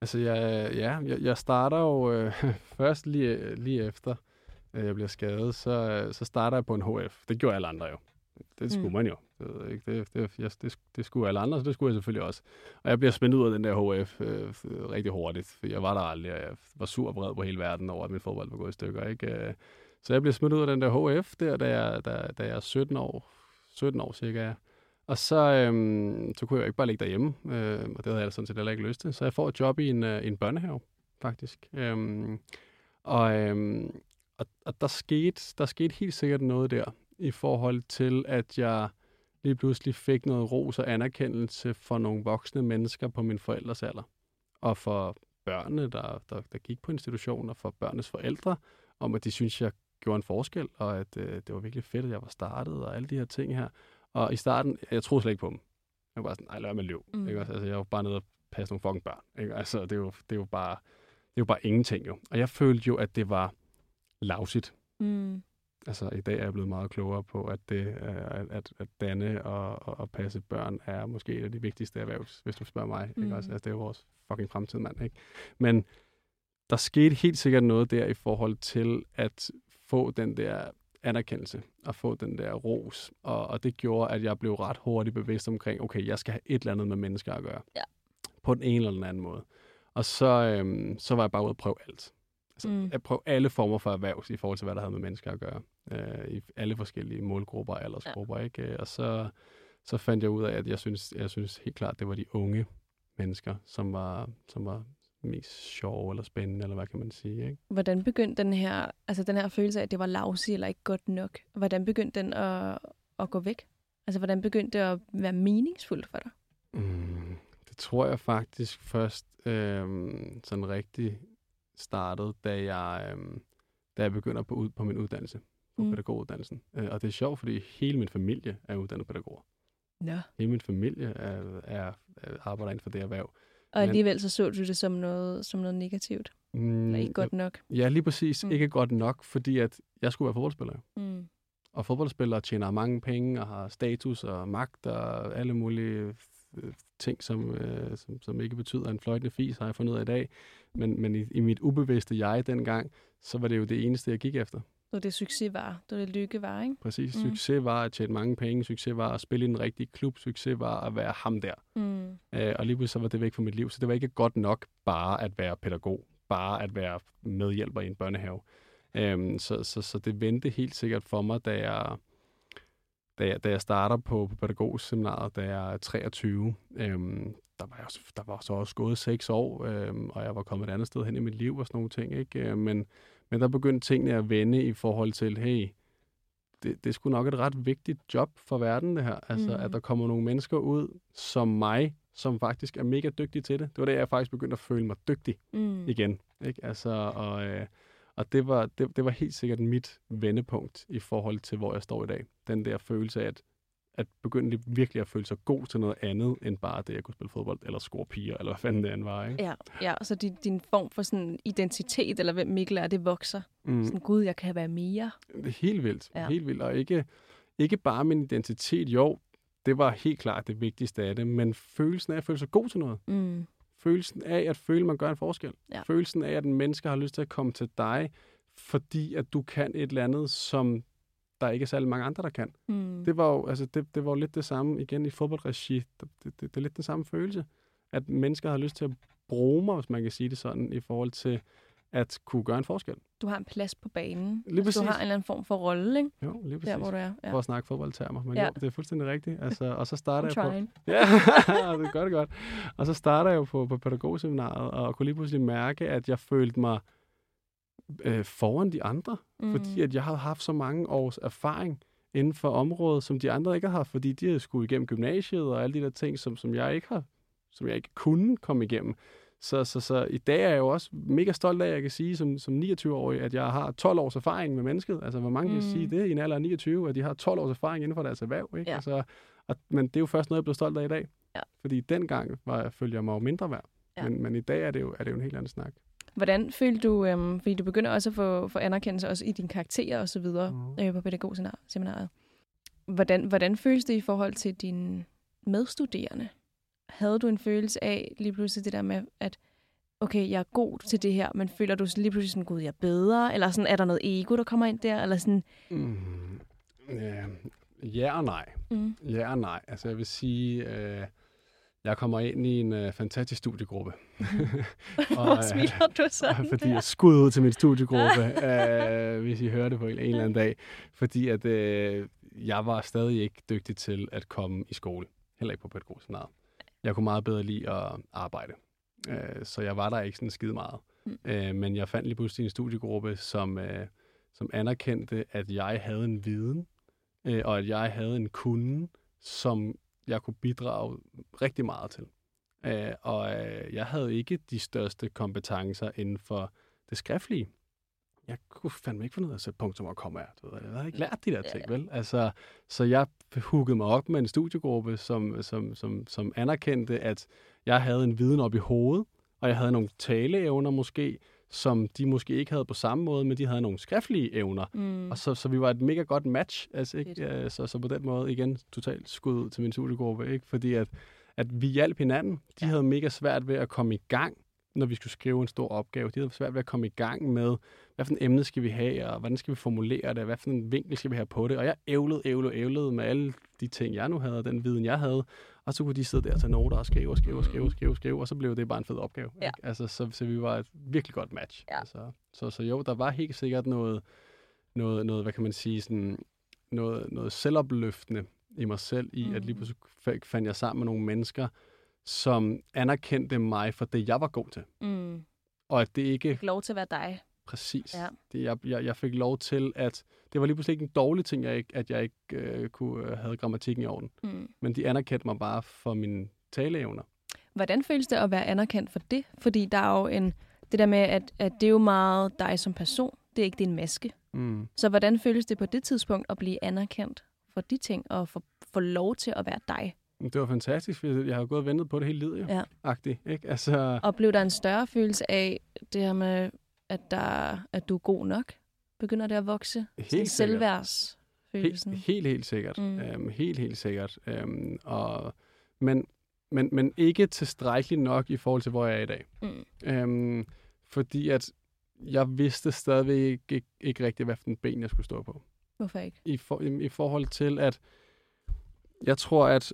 S2: Altså, jeg, ja, jeg, jeg starter jo øh, <laughs> først lige, lige efter, øh, jeg bliver skadet, så, så starter jeg på en HF. Det gjorde alle andre jo. Det skulle mm. man jo. Det, ikke? Det, det, det, det, det skulle alle andre, så det skulle jeg selvfølgelig også. Og jeg bliver spændt ud af den der HF øh, rigtig hurtigt, for jeg var der aldrig, og jeg var sur og vred på hele verden over, at min fodbold var gået i stykker. Ikke? Øh, så jeg bliver smidt ud af den der HF der, da jeg, da, da jeg er 17 år, 17 år cirka. Og så, øhm, så kunne jeg jo ikke bare ligge derhjemme, øh, og det havde jeg sådan set heller ikke lyst til. Så jeg får et job i en, øh, en børnehave, faktisk. Øhm, og, øhm, og, og der, skete, der skete helt sikkert noget der, i forhold til, at jeg lige pludselig fik noget ros og anerkendelse for nogle voksne mennesker på min forældres alder. Og for børnene, der, der, der gik på institutioner, for børnenes forældre, om at de synes, jeg gjorde en forskel, og at øh, det var virkelig fedt, at jeg var startet, og alle de her ting her. Og i starten, jeg troede slet ikke på dem. Jeg var bare sådan, nej, lad mig løb. Mm. Ikke? Altså, jeg var bare nede og passe nogle fucking børn. Ikke? Altså, det er, jo, det er jo bare, det er jo bare ingenting jo. Og jeg følte jo, at det var lavsigt. Mm. Altså, i dag er jeg blevet meget klogere på, at det at, at, at danne og, og, og passe børn er måske et af de vigtigste erhvervs, hvis du spørger mig. Mm. Ikke? Altså, det er jo vores fucking fremtid, mand. Ikke? Men der skete helt sikkert noget der i forhold til at få den der anerkendelse og få den der ros. Og, og det gjorde, at jeg blev ret hurtigt bevidst omkring, okay, jeg skal have et eller andet med mennesker at gøre. Ja. På den ene eller den anden måde. Og så, øhm, så var jeg bare ude at prøve alt. Altså, mm. at prøve alle former for erhverv i forhold til, hvad der havde med mennesker at gøre. Øh, I alle forskellige målgrupper og aldersgrupper. Ja. Ikke? Og så, så fandt jeg ud af, at jeg synes, jeg synes helt klart, det var de unge mennesker, som var, som var mest sjove eller spændende, eller hvad kan man sige. Ikke?
S1: Hvordan begyndte den her, altså den her følelse af, at det var lavsigt eller ikke godt nok, hvordan begyndte den at, at gå væk? Altså hvordan begyndte det at være meningsfuldt for dig?
S2: Mm, det tror jeg faktisk først øh, sådan rigtig startede, da jeg, øh, da jeg begynder på, ud på min uddannelse, på mm. pædagoguddannelsen. Øh, og det er sjovt, fordi hele min familie er uddannet pædagoger. Ja. Hele min familie er, er, er arbejder inden for det erhverv.
S1: Og alligevel så så du det som noget, som noget negativt? Mm, Eller ikke godt nok?
S2: Ja, lige præcis. Mm. Ikke godt nok, fordi at jeg skulle være fodboldspiller. Mm. Og fodboldspillere tjener mange penge og har status og magt og alle mulige øh, ting, som, øh, som, som ikke betyder en fløjtende fis, har jeg fundet ud af i dag. Men, men i, i mit ubevidste jeg dengang, så var det jo det eneste, jeg gik efter.
S1: Og det succes var, det var det lykke var, ikke?
S2: Præcis. Mm. Succes var at tjene mange penge, succes var at spille i den rigtige klub, succes var at være ham der. Mm. Øh, og lige pludselig så var det væk fra mit liv, så det var ikke godt nok bare at være pædagog, bare at være medhjælper i en børnehave. Øhm, så, så, så det vendte helt sikkert for mig, da jeg, da jeg, da jeg starter på, på pædagogseminaret, da jeg er 23. Øhm, der, var jeg, der var så også gået seks år, øhm, og jeg var kommet et andet sted hen i mit liv og sådan nogle ting. Ikke? Øh, men men der begyndte tingene at vende i forhold til, hey, det, det er sgu nok et ret vigtigt job for verden, det her. Altså, mm. at der kommer nogle mennesker ud som mig, som faktisk er mega dygtige til det. Det var det, jeg faktisk begyndte at føle mig dygtig mm. igen. Ikke? Altså, og, øh, og det var, det, det var helt sikkert mit vendepunkt i forhold til, hvor jeg står i dag. Den der følelse af, at at begynde virkelig at føle sig god til noget andet, end bare det, at kunne spille fodbold, eller score piger, eller hvad fanden det end var, ikke?
S1: Ja, ja så din, din form for sådan identitet, eller hvem Mikkel er, det vokser. Mm. Sådan, gud, jeg kan være mere.
S2: Er helt vildt, ja. helt vildt, og ikke, ikke bare min identitet, jo, det var helt klart det vigtigste af det, men følelsen af at føle sig god til noget. Mm. Følelsen af at føle, at man gør en forskel. Ja. Følelsen af, at en menneske har lyst til at komme til dig, fordi at du kan et eller andet, som der ikke er særlig mange andre, der kan. Mm. Det var jo altså, det, det var jo lidt det samme igen i fodboldregi. Det, det, det, det er lidt den samme følelse, at mennesker har lyst til at bruge mig, hvis man kan sige det sådan, i forhold til at kunne gøre en forskel.
S1: Du har en plads på banen. Lige altså, du har en eller anden form for rolle, ikke?
S2: Jo, lige præcis.
S1: Der, hvor du er.
S2: Ja. For at snakke fodboldtermer. Men ja. jo, det er fuldstændig rigtigt. Altså, og så starter jeg
S1: trying.
S2: på... Ja, <laughs> det gør det godt. Og så starter jeg jo på, på pædagogseminaret, og kunne lige pludselig mærke, at jeg følte mig øh, foran de andre, mm. fordi at jeg har haft så mange års erfaring inden for området, som de andre ikke har haft, fordi de har skulle igennem gymnasiet og alle de der ting, som, som jeg ikke har, som jeg ikke kunne komme igennem. Så, så, så i dag er jeg jo også mega stolt af, at jeg kan sige som, som 29-årig, at jeg har 12 års erfaring med mennesket. Altså, hvor mange mm. kan sige det i en alder af 29, at de har 12 års erfaring inden for deres erhverv. Ikke? Ja. Altså, og, men det er jo først noget, jeg bliver stolt af i dag. Ja. Fordi dengang var, følte jeg mig jo mindre værd. Ja. Men, men i dag er det, jo, er det jo en helt anden snak.
S1: Hvordan følte du, øhm, fordi du begynder også at få, få anerkendelse også i dine karakterer og så videre mm. øh, på pædagogseminaret. Hvordan, hvordan føles det i forhold til dine medstuderende? Havde du en følelse af lige pludselig det der med, at okay, jeg er god til det her, men føler du lige pludselig sådan, gud, jeg er bedre? Eller sådan, er der noget ego, der kommer ind der? Eller sådan... Mm,
S2: ja, Ja og nej.
S1: Mm.
S2: Ja og nej. Altså jeg vil sige, øh, jeg kommer ind i en øh, fantastisk studiegruppe. <laughs>
S1: Hvor
S2: øh,
S1: smiler du sådan
S2: fordi
S1: der?
S2: jeg skud ud til min studiegruppe, <laughs> øh, hvis I hører det på en, en eller anden dag. Fordi at øh, jeg var stadig ikke dygtig til at komme i skole. Heller ikke på pædagogseminaret. Jeg kunne meget bedre lide at arbejde. Øh, så jeg var der ikke sådan skide meget.
S1: Mm.
S2: Øh, men jeg fandt lige pludselig en studiegruppe, som, øh, som anerkendte, at jeg havde en viden, øh, og at jeg havde en kunde, som jeg kunne bidrage rigtig meget til. Øh, og øh, jeg havde ikke de største kompetencer inden for det skriftlige. Jeg kunne fandme ikke finde ud af at sætte punktum og. Du ved, Jeg havde ikke lært de der ting, vel? Altså, så jeg huggede mig op med en studiegruppe, som, som, som, som anerkendte, at jeg havde en viden op i hovedet, og jeg havde nogle taleevner måske, som de måske ikke havde på samme måde, men de havde nogle skriftlige evner.
S1: Mm.
S2: Og så, så vi var et mega godt match. Altså, ikke? Så, så på den måde, igen, totalt skud ud til min studiegruppe. Ikke? Fordi at, at vi hjalp hinanden. De
S1: ja.
S2: havde mega svært ved at komme i gang, når vi skulle skrive en stor opgave. De havde svært ved at komme i gang med, hvad for en emne skal vi have, og hvordan skal vi formulere det, hvad for en vinkel skal vi have på det. Og jeg ævlede, ævlede, ævlede med alle de ting, jeg nu havde, og den viden, jeg havde. Og så kunne de sidde der og tage noter og skrive og skrive og skrive og skrive, og skrive og så blev det bare en fed opgave.
S1: Ja.
S2: Ikke? Altså, så, så vi var et virkelig godt match.
S1: Ja.
S2: Altså, så, så jo, der var helt sikkert noget, noget, noget hvad kan man sige, sådan, noget, noget selvopløftende i mig selv, i mm. at lige
S1: Mm.
S2: pludselig fa- fandt jeg sammen med nogle mennesker, som anerkendte mig for det, jeg var god til.
S1: Mm.
S2: Og at det ikke
S1: Fik lov til at være dig.
S2: Præcis.
S1: Ja.
S2: Det, jeg, jeg, jeg fik lov til, at det var lige pludselig ikke en dårlig ting, jeg ikke, at jeg ikke øh, kunne øh, have grammatikken i orden.
S1: Mm.
S2: Men de anerkendte mig bare for mine taleevner.
S1: Hvordan føles det at være anerkendt for det? Fordi der er jo en, det der med, at, at det er jo meget dig som person. Det er ikke din maske.
S2: Mm.
S1: Så hvordan føles det på det tidspunkt at blive anerkendt for de ting, og få, få lov til at være dig?
S2: Det var fantastisk, fordi jeg har gået og ventet på det hele livet, jo.
S1: Ja.
S2: Agtigt, ikke? Altså,
S1: Og blev der en større følelse af det her med, at, der, at du er god nok? Begynder det at vokse?
S2: helt.
S1: Selvværdsfølelsen.
S2: Helt, helt, helt sikkert.
S1: Mm.
S2: Mm. Øhm, helt, helt sikkert. Øhm, og, men, men, men ikke tilstrækkeligt nok i forhold til, hvor jeg er i dag.
S1: Mm.
S2: Øhm, fordi at jeg vidste stadigvæk ikke, ikke, ikke rigtigt, hvad for en ben jeg skulle stå på.
S1: Hvorfor ikke?
S2: I, for, i, I forhold til, at jeg tror, at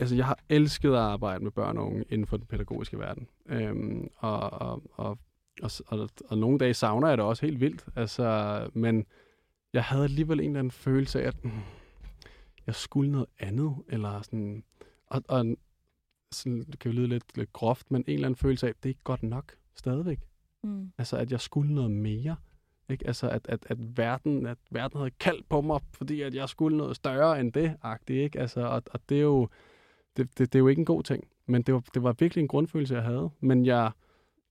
S2: altså, jeg har elsket at arbejde med børn og unge inden for den pædagogiske verden. Øhm, og, og, og, og, og, og nogle dage savner jeg det også helt vildt. Altså, men jeg havde alligevel en eller anden følelse af, at mm, jeg skulle noget andet. Eller sådan, og, og sådan, det kan jo lyde lidt, lidt groft, men en eller anden følelse af, at det er ikke godt nok stadigvæk.
S1: Mm.
S2: Altså, at jeg skulle noget mere. Ikke? Altså, at, at, at, verden, at verden havde kaldt på mig, fordi at jeg skulle noget større end det, agtigt, ikke? Altså, og, og det er jo det, det, det er jo ikke en god ting. Men det var, det var virkelig en grundfølelse, jeg havde. Men jeg,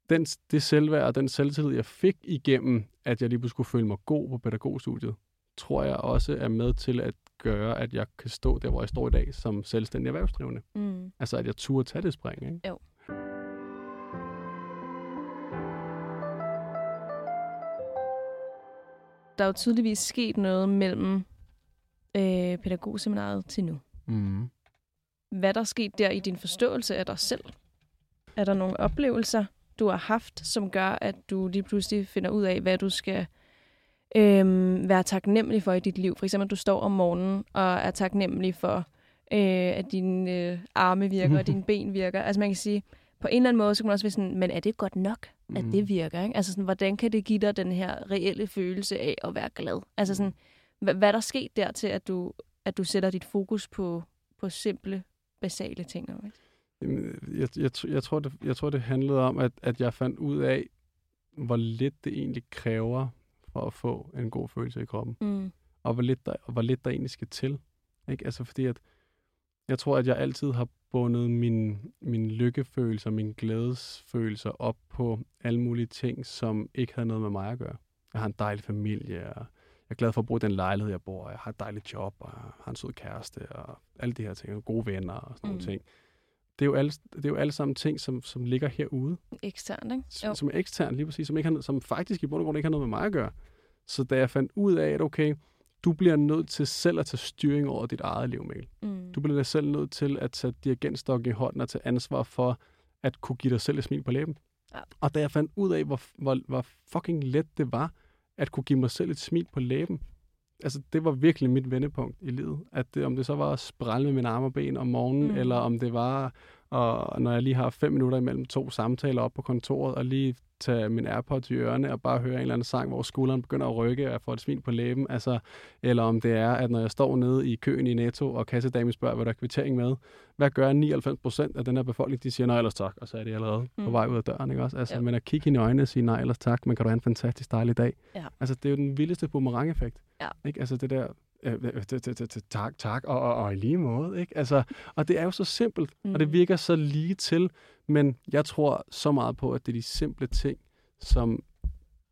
S2: den, det selvværd og den selvtillid, jeg fik igennem, at jeg lige pludselig skulle føle mig god på pædagogstudiet, tror jeg også er med til at gøre, at jeg kan stå der, hvor jeg står i dag, som selvstændig erhvervsdrivende.
S1: Mm.
S2: Altså, at jeg turde tage det spring, ikke?
S1: Jo. Der er jo tydeligvis sket noget mellem øh, pædagogseminaret til nu.
S2: Mm.
S1: Hvad der er sket der i din forståelse af dig selv? Er der nogle oplevelser, du har haft, som gør, at du lige pludselig finder ud af, hvad du skal øh, være taknemmelig for i dit liv? For eksempel, at du står om morgenen og er taknemmelig for, øh, at dine øh, arme virker og <laughs> dine ben virker. Altså man kan sige, på en eller anden måde, så kan man også være sådan, men er det godt nok, at det virker? Ikke? Altså sådan, hvordan kan det give dig den her reelle følelse af at være glad? Altså sådan, hvad, hvad er der sket der til, at du, at du sætter dit fokus på, på simple, basale ting? Ikke?
S2: Jeg, jeg, jeg, tror, det, jeg tror, det handlede om, at, at jeg fandt ud af, hvor lidt det egentlig kræver for at få en god følelse i kroppen.
S1: Mm.
S2: Og hvor lidt der, og hvor lidt der egentlig skal til. Ikke? Altså fordi, at jeg tror, at jeg altid har bundet min, min lykkefølelser, mine glædesfølelser op på alle mulige ting, som ikke havde noget med mig at gøre. Jeg har en dejlig familie, og jeg er glad for at bruge den lejlighed, jeg bor i. Jeg har et dejligt job, og jeg har en sød kæreste, og alle de her ting, og gode venner og sådan. Mm. nogle ting. Det er, jo alle, det er jo alle sammen ting, som, som ligger herude,
S1: Eksternt, ikke?
S2: som, som er ekstern lige præcis, som, ikke har, som faktisk i bund og grund ikke har noget med mig at gøre. Så da jeg fandt ud af, at okay, du bliver nødt til selv at tage styring over dit eget liv, Mikkel.
S1: Mm.
S2: Du bliver selv nødt til at tage dirigentstokken i hånden og tage ansvar for at kunne give dig selv et smil på læben.
S1: Ja.
S2: Og da jeg fandt ud af, hvor, hvor, hvor fucking let det var at kunne give mig selv et smil på læben, altså, det var virkelig mit vendepunkt i livet. At det, om det så var at sprælle med mine arme og ben om morgenen, mm. eller om det var, og når jeg lige har fem minutter imellem to samtaler op på kontoret, og lige tage min AirPods i ørerne og bare høre en eller anden sang, hvor skulderen begynder at rykke, og jeg får et smil på læben. Altså, eller om det er, at når jeg står nede i køen i Netto, og kassedamen spørger, hvad der er kvittering med, hvad gør 99 procent af den her befolkning? De siger nej ellers tak, og så er de allerede mm. på vej ud af døren. Ikke også? Altså, ja. men at kigge i øjnene og sige nej ellers tak, men kan du have en fantastisk dejlig dag? Ja. Altså, det er jo den vildeste boomerang-effekt. Ja. Ikke? Altså det der, tak, tak, og, og, og i lige måde. Ikke? Altså, og det er jo så simpelt, mm. og det mm. virker så lige til, men jeg tror så meget på, at det er de simple ting, som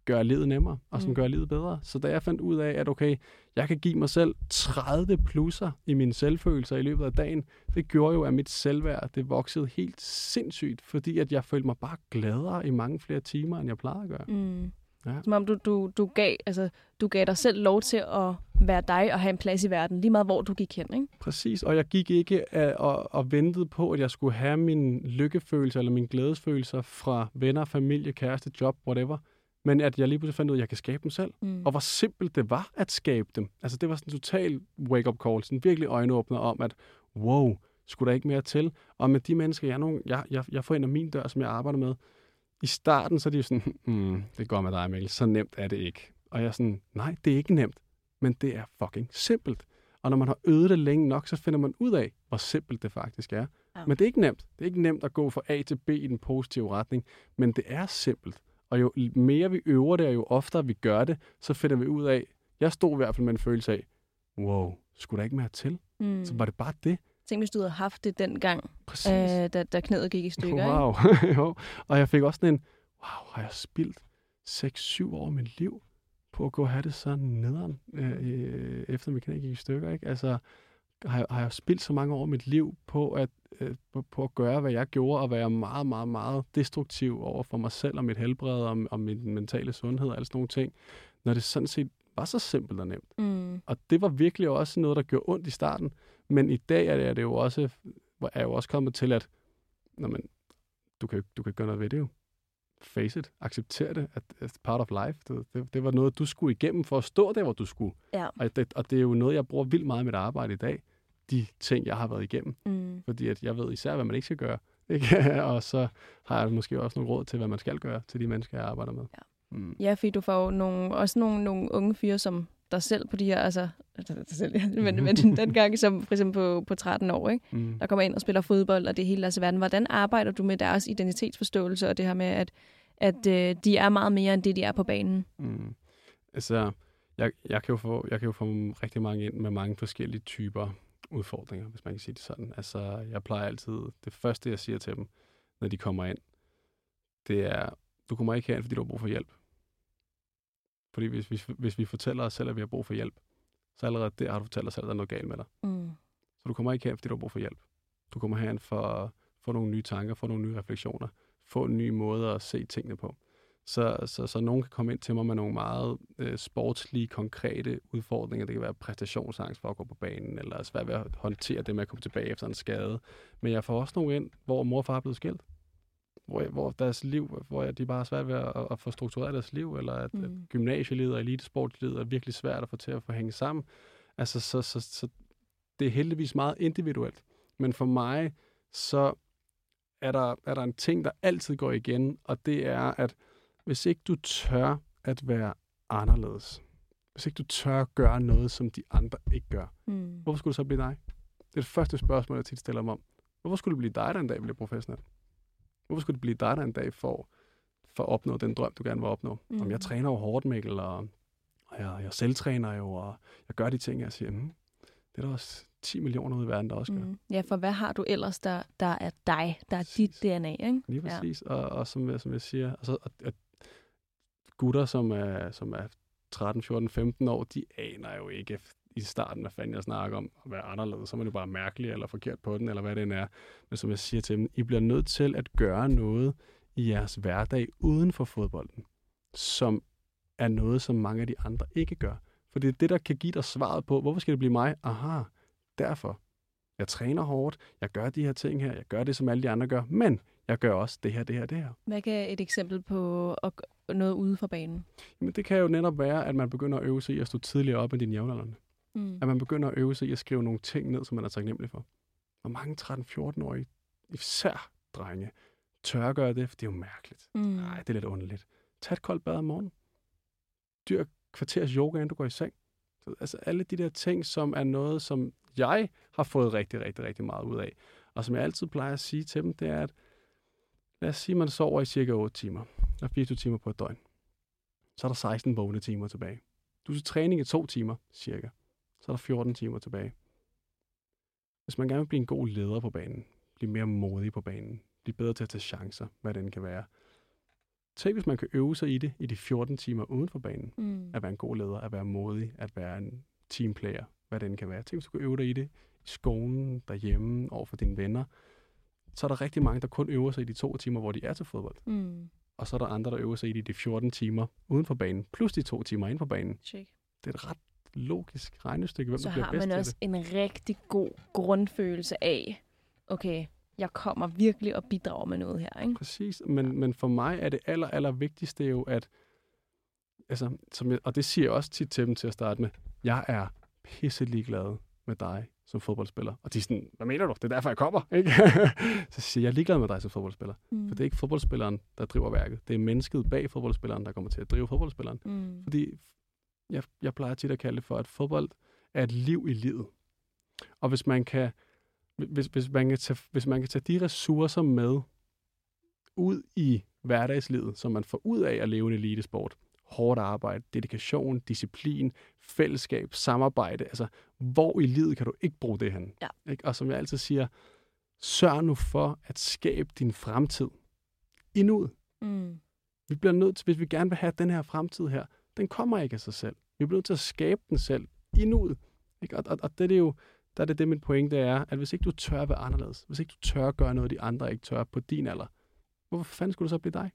S2: gør livet nemmere, og som mm. gør livet bedre. Så da jeg fandt ud af, at okay, jeg kan give mig selv 30 plusser i mine selvfølelser i løbet af dagen, det gjorde jo, at mit selvværd, det voksede helt sindssygt, fordi at jeg følte mig bare gladere i mange flere timer, end jeg plejede at gøre. Mm.
S1: Ja. Som om du, du, du, gav, altså, du gav dig selv lov til at være dig og have en plads i verden, lige meget hvor du gik hen, ikke?
S2: Præcis, og jeg gik ikke uh, og, og ventede på, at jeg skulle have min lykkefølelse eller min glædesfølelser fra venner, familie, kæreste, job, whatever. Men at jeg lige pludselig fandt ud af, at jeg kan skabe dem selv. Mm. Og hvor simpelt det var at skabe dem. Altså det var sådan en total wake-up call, sådan virkelig øjenåbner om, at wow, skulle der ikke mere til? Og med de mennesker, jeg, nogen, jeg, jeg, jeg får ind af min dør, som jeg arbejder med, i starten, så er de jo sådan, mm, det går med dig, Mikkel, så nemt er det ikke. Og jeg er sådan, nej, det er ikke nemt, men det er fucking simpelt. Og når man har øvet det længe nok, så finder man ud af, hvor simpelt det faktisk er. Ja. Men det er ikke nemt. Det er ikke nemt at gå fra A til B i den positive retning, men det er simpelt. Og jo mere vi øver det, og jo oftere vi gør det, så finder vi ud af, jeg stod i hvert fald med en følelse af, wow, skulle der ikke mere til? Mm. Så var det bare det.
S1: Tænk, hvis du havde haft det dengang, øh, da, da knæet gik i stykker.
S2: Wow. <laughs> jo. Og jeg fik også sådan en, wow, har jeg spildt 6-7 år af mit liv på at gå og have det så nederen, øh, efter mit knæ gik i stykker, ikke? Altså, har, har jeg spildt så mange år af mit liv på at, øh, på, på at gøre, hvad jeg gjorde, og være meget, meget, meget destruktiv over for mig selv og mit helbred og, og min mentale sundhed og alle sådan nogle ting, når det sådan set var så simpelt og nemt. Mm. Og det var virkelig også noget, der gjorde ondt i starten, men i dag er det, det jo også, er jo også kommet til, at når man, du, kan, du kan gøre noget ved det jo. Face it. Accepter det. At it's part of life. Det, det, det var noget, du skulle igennem for at stå der, hvor du skulle. Ja. Og, det, og det er jo noget, jeg bruger vildt meget i mit arbejde i dag. De ting, jeg har været igennem. Mm. Fordi at jeg ved især, hvad man ikke skal gøre. <laughs> Ikke? og så har jeg måske også nogle råd til, hvad man skal gøre til de mennesker, jeg arbejder med.
S1: Ja, mm. ja fordi du får jo nogle, også nogle, nogle unge fyre, som dig selv på de her, altså, altså dig selv, ja, men, men <laughs> den gang som for eksempel på, på 13 år, ikke? Mm. der kommer ind og spiller fodbold, og det hele deres verden. Hvordan arbejder du med deres identitetsforståelse, og det her med, at, at øh, de er meget mere end det, de er på banen? Mm.
S2: Altså, jeg, jeg, kan jo få, jeg kan jo få rigtig mange ind med mange forskellige typer udfordringer, hvis man kan sige det sådan. Altså, jeg plejer altid, det første, jeg siger til dem, når de kommer ind, det er, du kommer ikke herind, fordi du har brug for hjælp. Fordi hvis, hvis, hvis vi fortæller os selv, at vi har brug for hjælp, så allerede der har du fortalt os selv, at der er noget galt med dig. Mm. Så du kommer ikke hen, fordi du har brug for hjælp. Du kommer hen for at få nogle nye tanker, få nogle nye refleksioner, få en ny måde at se tingene på. Så, så, så nogen kan komme ind til mig med nogle meget øh, sportslige, konkrete udfordringer. Det kan være præstationsangst for at gå på banen, eller svært ved at håndtere det med at komme tilbage efter en skade. Men jeg får også nogle ind, hvor mor og far er blevet skilt hvor, hvor deres liv, hvor de bare har svært ved at, at få struktureret deres liv, eller at, mm. at gymnasielivet og elitesportslivet er virkelig svært at få til at få hænge sammen. Altså, så, så, så det er heldigvis meget individuelt. Men for mig, så er der, er der en ting, der altid går igen, og det er, at hvis ikke du tør at være anderledes, hvis ikke du tør at gøre noget, som de andre ikke gør, mm. hvorfor skulle du så blive dig? Det er det første spørgsmål, jeg tit stiller mig om. Hvorfor skulle du blive dig, der en dag bliver professionel? Hvorfor skulle det blive dig, der en dag får for at opnå den drøm, du gerne vil opnå? Mm. Om jeg træner jo hårdt, Mikkel, og, og jeg, jeg selvtræner jo, og jeg gør de ting, jeg siger, mm, det er der også 10 millioner ude i verden, der også gør. Mm.
S1: Ja, for hvad har du ellers, der, der er dig, der er dit DNA, ikke?
S2: Lige præcis, ja. og, og som, som jeg siger, altså, at, at gutter, som er, som er 13, 14, 15 år, de aner jo ikke i starten, hvad fanden jeg snakker om, at være anderledes, så er man jo bare mærkelig eller forkert på den, eller hvad det end er. Men som jeg siger til dem, I bliver nødt til at gøre noget i jeres hverdag uden for fodbolden, som er noget, som mange af de andre ikke gør. For det er det, der kan give dig svaret på, hvorfor skal det blive mig? Aha, derfor. Jeg træner hårdt, jeg gør de her ting her, jeg gør det, som alle de andre gør, men Jeg gør også det her, det her, det her.
S1: Hvad kan et eksempel på noget ude for banen?
S2: Men det kan jo netop være, at man begynder at øve sig i at stå tidligere op end dine jævnaldrende.
S1: Mm.
S2: At man begynder at øve sig i at skrive nogle ting ned, som man er taknemmelig for. Og mange 13-14-årige, især drenge, tør gøre det, for det er jo mærkeligt.
S1: Mm.
S2: Nej, det er lidt underligt. Tag et koldt bad om morgenen. Dyrk kvarters yoga, inden du går i seng. Så, altså alle de der ting, som er noget, som jeg har fået rigtig, rigtig, rigtig meget ud af. Og som jeg altid plejer at sige til dem, det er, at lad os sige, at man sover i cirka 8 timer. Er 24 timer på et døgn. Så er der 16 vågne timer tilbage. Du er til træning i to timer, cirka. Så er der 14 timer tilbage. Hvis man gerne vil blive en god leder på banen, blive mere modig på banen, blive bedre til at tage chancer, hvad den kan være. Tænk, hvis man kan øve sig i det i de 14 timer uden for banen.
S1: Mm.
S2: At være en god leder, at være modig, at være en teamplayer, hvad den kan være. Tænk, hvis du kan øve dig i det i skolen, derhjemme, over for dine venner. Så er der rigtig mange, der kun øver sig i de to timer, hvor de er til fodbold.
S1: Mm.
S2: Og så er der andre, der øver sig i det i de 14 timer uden for banen, plus de to timer inde på banen.
S1: Check.
S2: Det er et ret logisk regnestykke, hvem
S1: Så
S2: der bliver
S1: har
S2: bedst
S1: man
S2: til
S1: også
S2: det.
S1: en rigtig god grundfølelse af, okay, jeg kommer virkelig og bidrager med noget her, ikke?
S2: Præcis, men, men for mig er det aller, aller vigtigste jo, at, altså, som jeg, og det siger jeg også tit til dem til at starte med, jeg er pisselig glad med dig som fodboldspiller. Og de er sådan, hvad mener du? Det er derfor, jeg kommer. Ikke? <laughs> så siger jeg, jeg er ligeglad med dig som fodboldspiller.
S1: Mm.
S2: For det er ikke fodboldspilleren, der driver værket. Det er mennesket bag fodboldspilleren, der kommer til at drive fodboldspilleren.
S1: Mm.
S2: Fordi jeg, jeg plejer tit at kalde det for, at fodbold er et liv i livet. Og hvis man kan, hvis, hvis man kan, tage, hvis man kan tage de ressourcer med ud i hverdagslivet, som man får ud af at leve en elitesport, hårdt arbejde, dedikation, disciplin, fællesskab, samarbejde, altså hvor i livet kan du ikke bruge det hen?
S1: Ja.
S2: Ikke? Og som jeg altid siger, sørg nu for at skabe din fremtid i nuet.
S1: Mm.
S2: Vi bliver nødt til, hvis vi gerne vil have den her fremtid her, den kommer ikke af sig selv. Vi bliver nødt til at skabe den selv i nuet. Ikke? Og, og, og det er det jo, der er det det, min pointe er, at hvis ikke du tør at være anderledes, hvis ikke du tør at gøre noget, de andre ikke tør på din alder, hvorfor fanden skulle du så blive dig?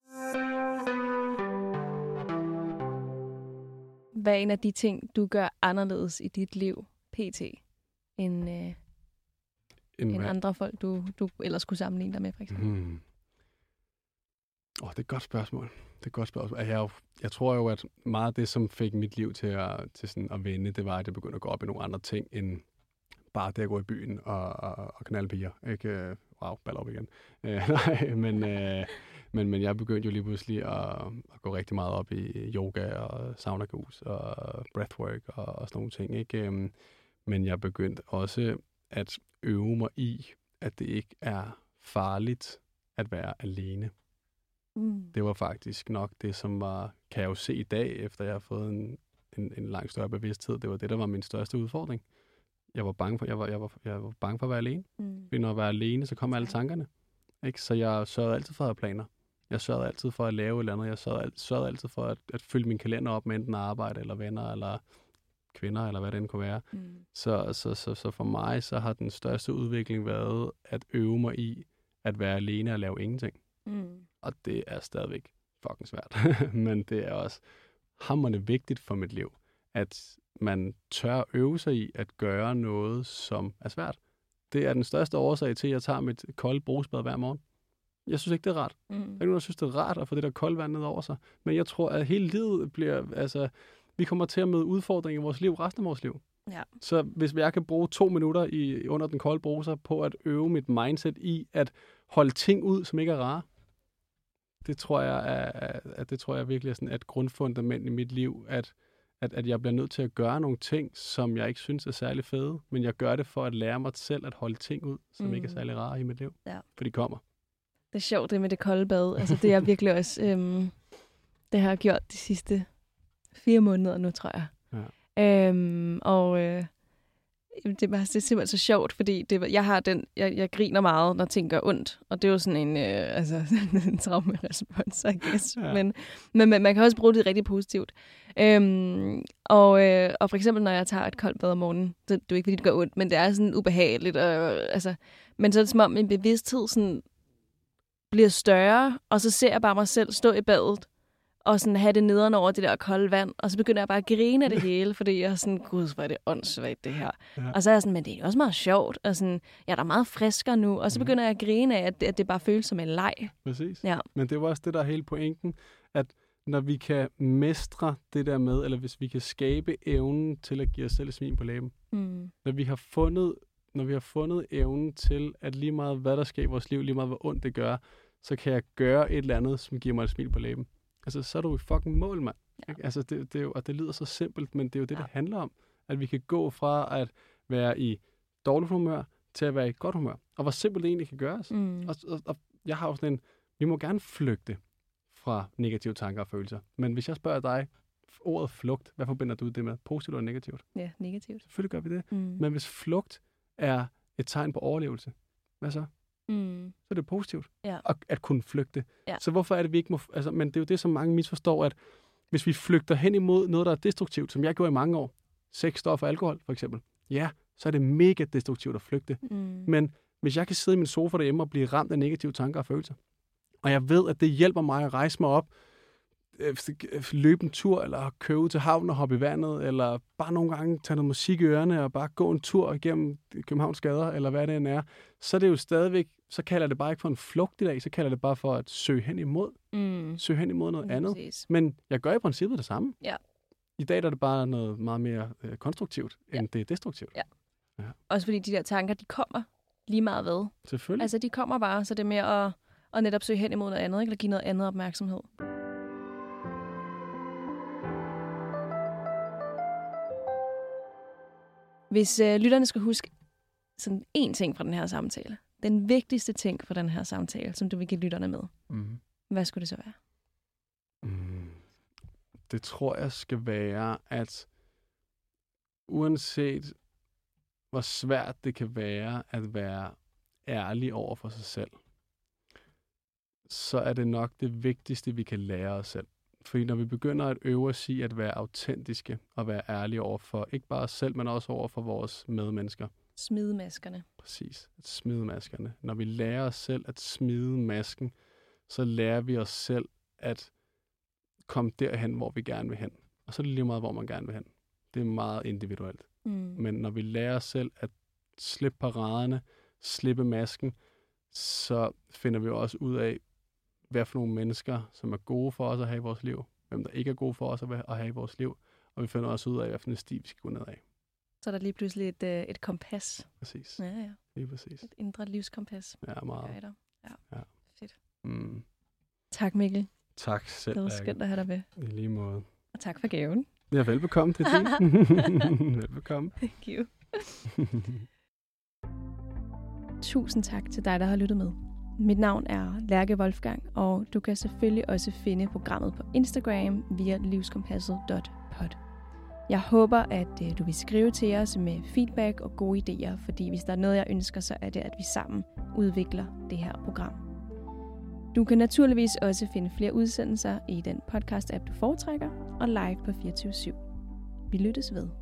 S1: Hvad er en af de ting, du gør anderledes i dit liv, pt., end, øh,
S2: En
S1: end
S2: hvad?
S1: andre folk, du, du ellers kunne sammenligne dig med, for eksempel?
S2: Hmm. Oh, det er et godt spørgsmål. Det er et godt spørgsmål. Altså, jeg, jeg tror jo, at meget af det, som fik mit liv til at, til sådan at vende, det var, at jeg begyndte at gå op i nogle andre ting, end bare det at gå i byen og, og, og knalde piger. Ikke? Wow, ball op igen. <laughs> Øh, nej, men, øh, men, men jeg begyndte jo lige pludselig at, at gå rigtig meget op i yoga og sauna og breathwork og, og sådan nogle ting. Ikke? Øhm, men jeg begyndte også at øve mig i, at det ikke er farligt at være alene.
S1: Mm.
S2: Det var faktisk nok det, som var, kan jeg jo se i dag, efter jeg har fået en, en, en langt større bevidsthed. Det var det, der var min største udfordring. Jeg var bange for, jeg var, jeg var, jeg var bange for at være alene.
S1: Mm.
S2: Fordi når jeg var alene, så kom alle tankerne. Ikke? Så jeg sørgede altid for at have planer. Jeg sørgede altid for at lave et eller andet. Jeg sørgede, sørgede altid for at, at fylde min kalender op med enten arbejde, eller venner, eller kvinder, eller hvad det end kunne være.
S1: Mm.
S2: Så, så, så, så for mig, så har den største udvikling været at øve mig i at være alene og lave ingenting.
S1: Mm.
S2: Og det er stadigvæk fucking svært. <laughs> Men det er også hammerende vigtigt for mit liv, at man tør øve sig i at gøre noget, som er svært. Det er den største årsag til, at jeg tager mit kolde brugsbad hver morgen. Jeg synes ikke, det er rart.
S1: Mm.
S2: Der er ikke nogen, der synes, det er rart at få det der kolde vand ned over sig. Men jeg tror, at hele livet bliver... Altså, vi kommer til at møde udfordringer i vores liv resten af vores liv.
S1: Ja.
S2: Så hvis jeg kan bruge to minutter i, under den kolde bruser på at øve mit mindset i at holde ting ud, som ikke er rare, det tror jeg er, at det tror jeg virkelig er sådan et grundfundament i mit liv, at, at, at jeg bliver nødt til at gøre nogle ting, som jeg ikke synes er særlig fede, men jeg gør det for at lære mig selv at holde ting ud, som mm. ikke er
S1: Mm.
S2: særlig rare i mit liv.
S1: Ja.
S2: For de kommer.
S1: Det er sjovt, det med det kolde bad. Altså, det er virkelig også... Øhm, det har jeg gjort de sidste fire måneder nu, tror jeg. Ja. Øhm, og øh, det, er bare, det er simpelthen så sjovt, fordi det, jeg har den, jeg, jeg griner meget, når ting gør ondt. Og det er jo sådan en, øh, <laughs> altså, en traumerespons, I guess.
S2: Ja.
S1: Men, men, men man kan også bruge det rigtig positivt. Øhm, og, øh, og for eksempel, når jeg tager et koldt bad om morgenen, så det er jo ikke, fordi det gør ondt, men det er sådan ubehageligt. Og, altså, men så er det som om, min bevidsthed sådan, bliver større, og så ser jeg bare mig selv stå i badet, og sådan have det nederen over det der kolde vand, og så begynder jeg bare at grine af det hele, <laughs> fordi jeg er sådan, gud, hvor er det åndssvagt, det her.
S2: Ja.
S1: Og så er jeg sådan, men det er jo også meget sjovt, og sådan, jeg er da meget friskere nu, og så
S2: Mhm.
S1: begynder jeg at grine af, at det, at det bare føles som en leg.
S2: Præcis.
S1: Ja.
S2: Men det jo også det, der er hele pointen, at når vi kan mestre det der med, eller hvis vi kan skabe evnen til at give os selv smil på læben,
S1: Mm.
S2: når vi har fundet, når vi har fundet evnen til, at lige meget hvad der sker i vores liv, lige meget hvor ondt det gør, så kan jeg gøre et eller andet, som giver mig et smil på læben. Altså, så er du i fucking mål, mand.
S1: Ja.
S2: Altså, det, det er jo, og det lyder så simpelt, men det er jo det,
S1: Ja.
S2: det handler om. At vi kan gå fra at være i dårligt humør, til at være i godt humør. Og hvor simpelt det egentlig kan gøres.
S1: Mm.
S2: Og, og, og jeg har jo sådan en, vi må gerne flygte fra negative tanker og følelser. Men hvis jeg spørger dig, ordet flugt, hvad forbinder du det med? Positivt eller negativt?
S1: Ja, negativt.
S2: Selvfølgelig gør vi det.
S1: Mm.
S2: Men hvis flugt er et tegn på overlevelse, hvad så?
S1: Mm.
S2: Så er det positivt
S1: Ja.
S2: at, at kunne flygte.
S1: Ja.
S2: Så hvorfor er det, vi ikke må... Altså, men det er jo det, som mange misforstår, at hvis vi flygter hen imod noget, der er destruktivt, som jeg gjorde i mange år, sex, stoffer og alkohol for eksempel, ja, så er det mega destruktivt at flygte.
S1: Mm.
S2: Men hvis jeg kan sidde i min sofa derhjemme og blive ramt af negative tanker og følelser, og jeg ved, at det hjælper mig at rejse mig op, løbe en tur, eller køre ud til havnen og hoppe i vandet, eller bare nogle gange tage noget musik i ørerne, og bare gå en tur igennem Københavns gader, eller hvad det end er, så er det jo stadigvæk, så kalder det bare ikke for en flugt i dag, så kalder det bare for at søge hen imod,
S1: Mm.
S2: søge hen imod noget
S1: Lige
S2: andet.
S1: præcis.
S2: Men jeg gør i princippet det samme.
S1: Ja.
S2: I dag er det bare noget meget mere øh, konstruktivt, end det er destruktivt.
S1: Ja. Også fordi de der tanker, de kommer lige meget hvad.
S2: Selvfølgelig.
S1: Altså, de kommer bare, så det er mere at, at netop søge hen imod noget andet, ikke? eller give noget andet opmærksomhed. Hvis øh, lytterne skal huske sådan én ting fra den her samtale, den vigtigste ting fra den her samtale, som du vil give lytterne med,
S2: mm.
S1: hvad skulle det så være?
S2: Mm. Det tror jeg skal være, at uanset hvor svært det kan være at være ærlig over for sig selv, så er det nok det vigtigste, vi kan lære os selv. Fordi når vi begynder at øve os i at være autentiske og være ærlige over for ikke bare os selv, men også over for vores medmennesker,
S1: Smide maskerne.
S2: Præcis. At smide maskerne. Når vi lærer os selv at smide masken, så lærer vi os selv at komme derhen, hvor vi gerne vil hen. Og så er det lige meget, hvor man gerne vil hen. Det er meget individuelt.
S1: Mm.
S2: Men når vi lærer os selv at slippe paraderne, slippe masken, så finder vi også ud af, hvad for nogle mennesker, som er gode for os at have i vores liv, hvem der ikke er gode for os at have i vores liv, og vi finder også ud af, hvad for en sti vi skal gå ned af.
S1: Så er der lige pludselig et, øh, et kompas.
S2: Præcis.
S1: Ja, ja.
S2: Lige præcis.
S1: Et indre livskompas.
S2: Ja, meget.
S1: Guider. Ja.
S2: Ja.
S1: Fedt.
S2: Mm.
S1: Tak, Mikkel.
S2: Tak selv,
S1: Det var skønt at have dig med.
S2: I lige måde.
S1: Og tak for gaven.
S2: Ja, velbekomme til <laughs> din. velbekomme.
S1: Thank you. <laughs> Tusind tak til dig, der har lyttet med. Mit navn er Lærke Wolfgang, og du kan selvfølgelig også finde programmet på Instagram via livskompasset.pod. Jeg håber, at øh, du vil skrive til os med feedback og gode idéer, fordi hvis der er noget, jeg ønsker, så er det, at vi sammen udvikler det her program. Du kan naturligvis også finde flere udsendelser i den podcast-app, du foretrækker, og live på 24 /7. Vi lyttes ved.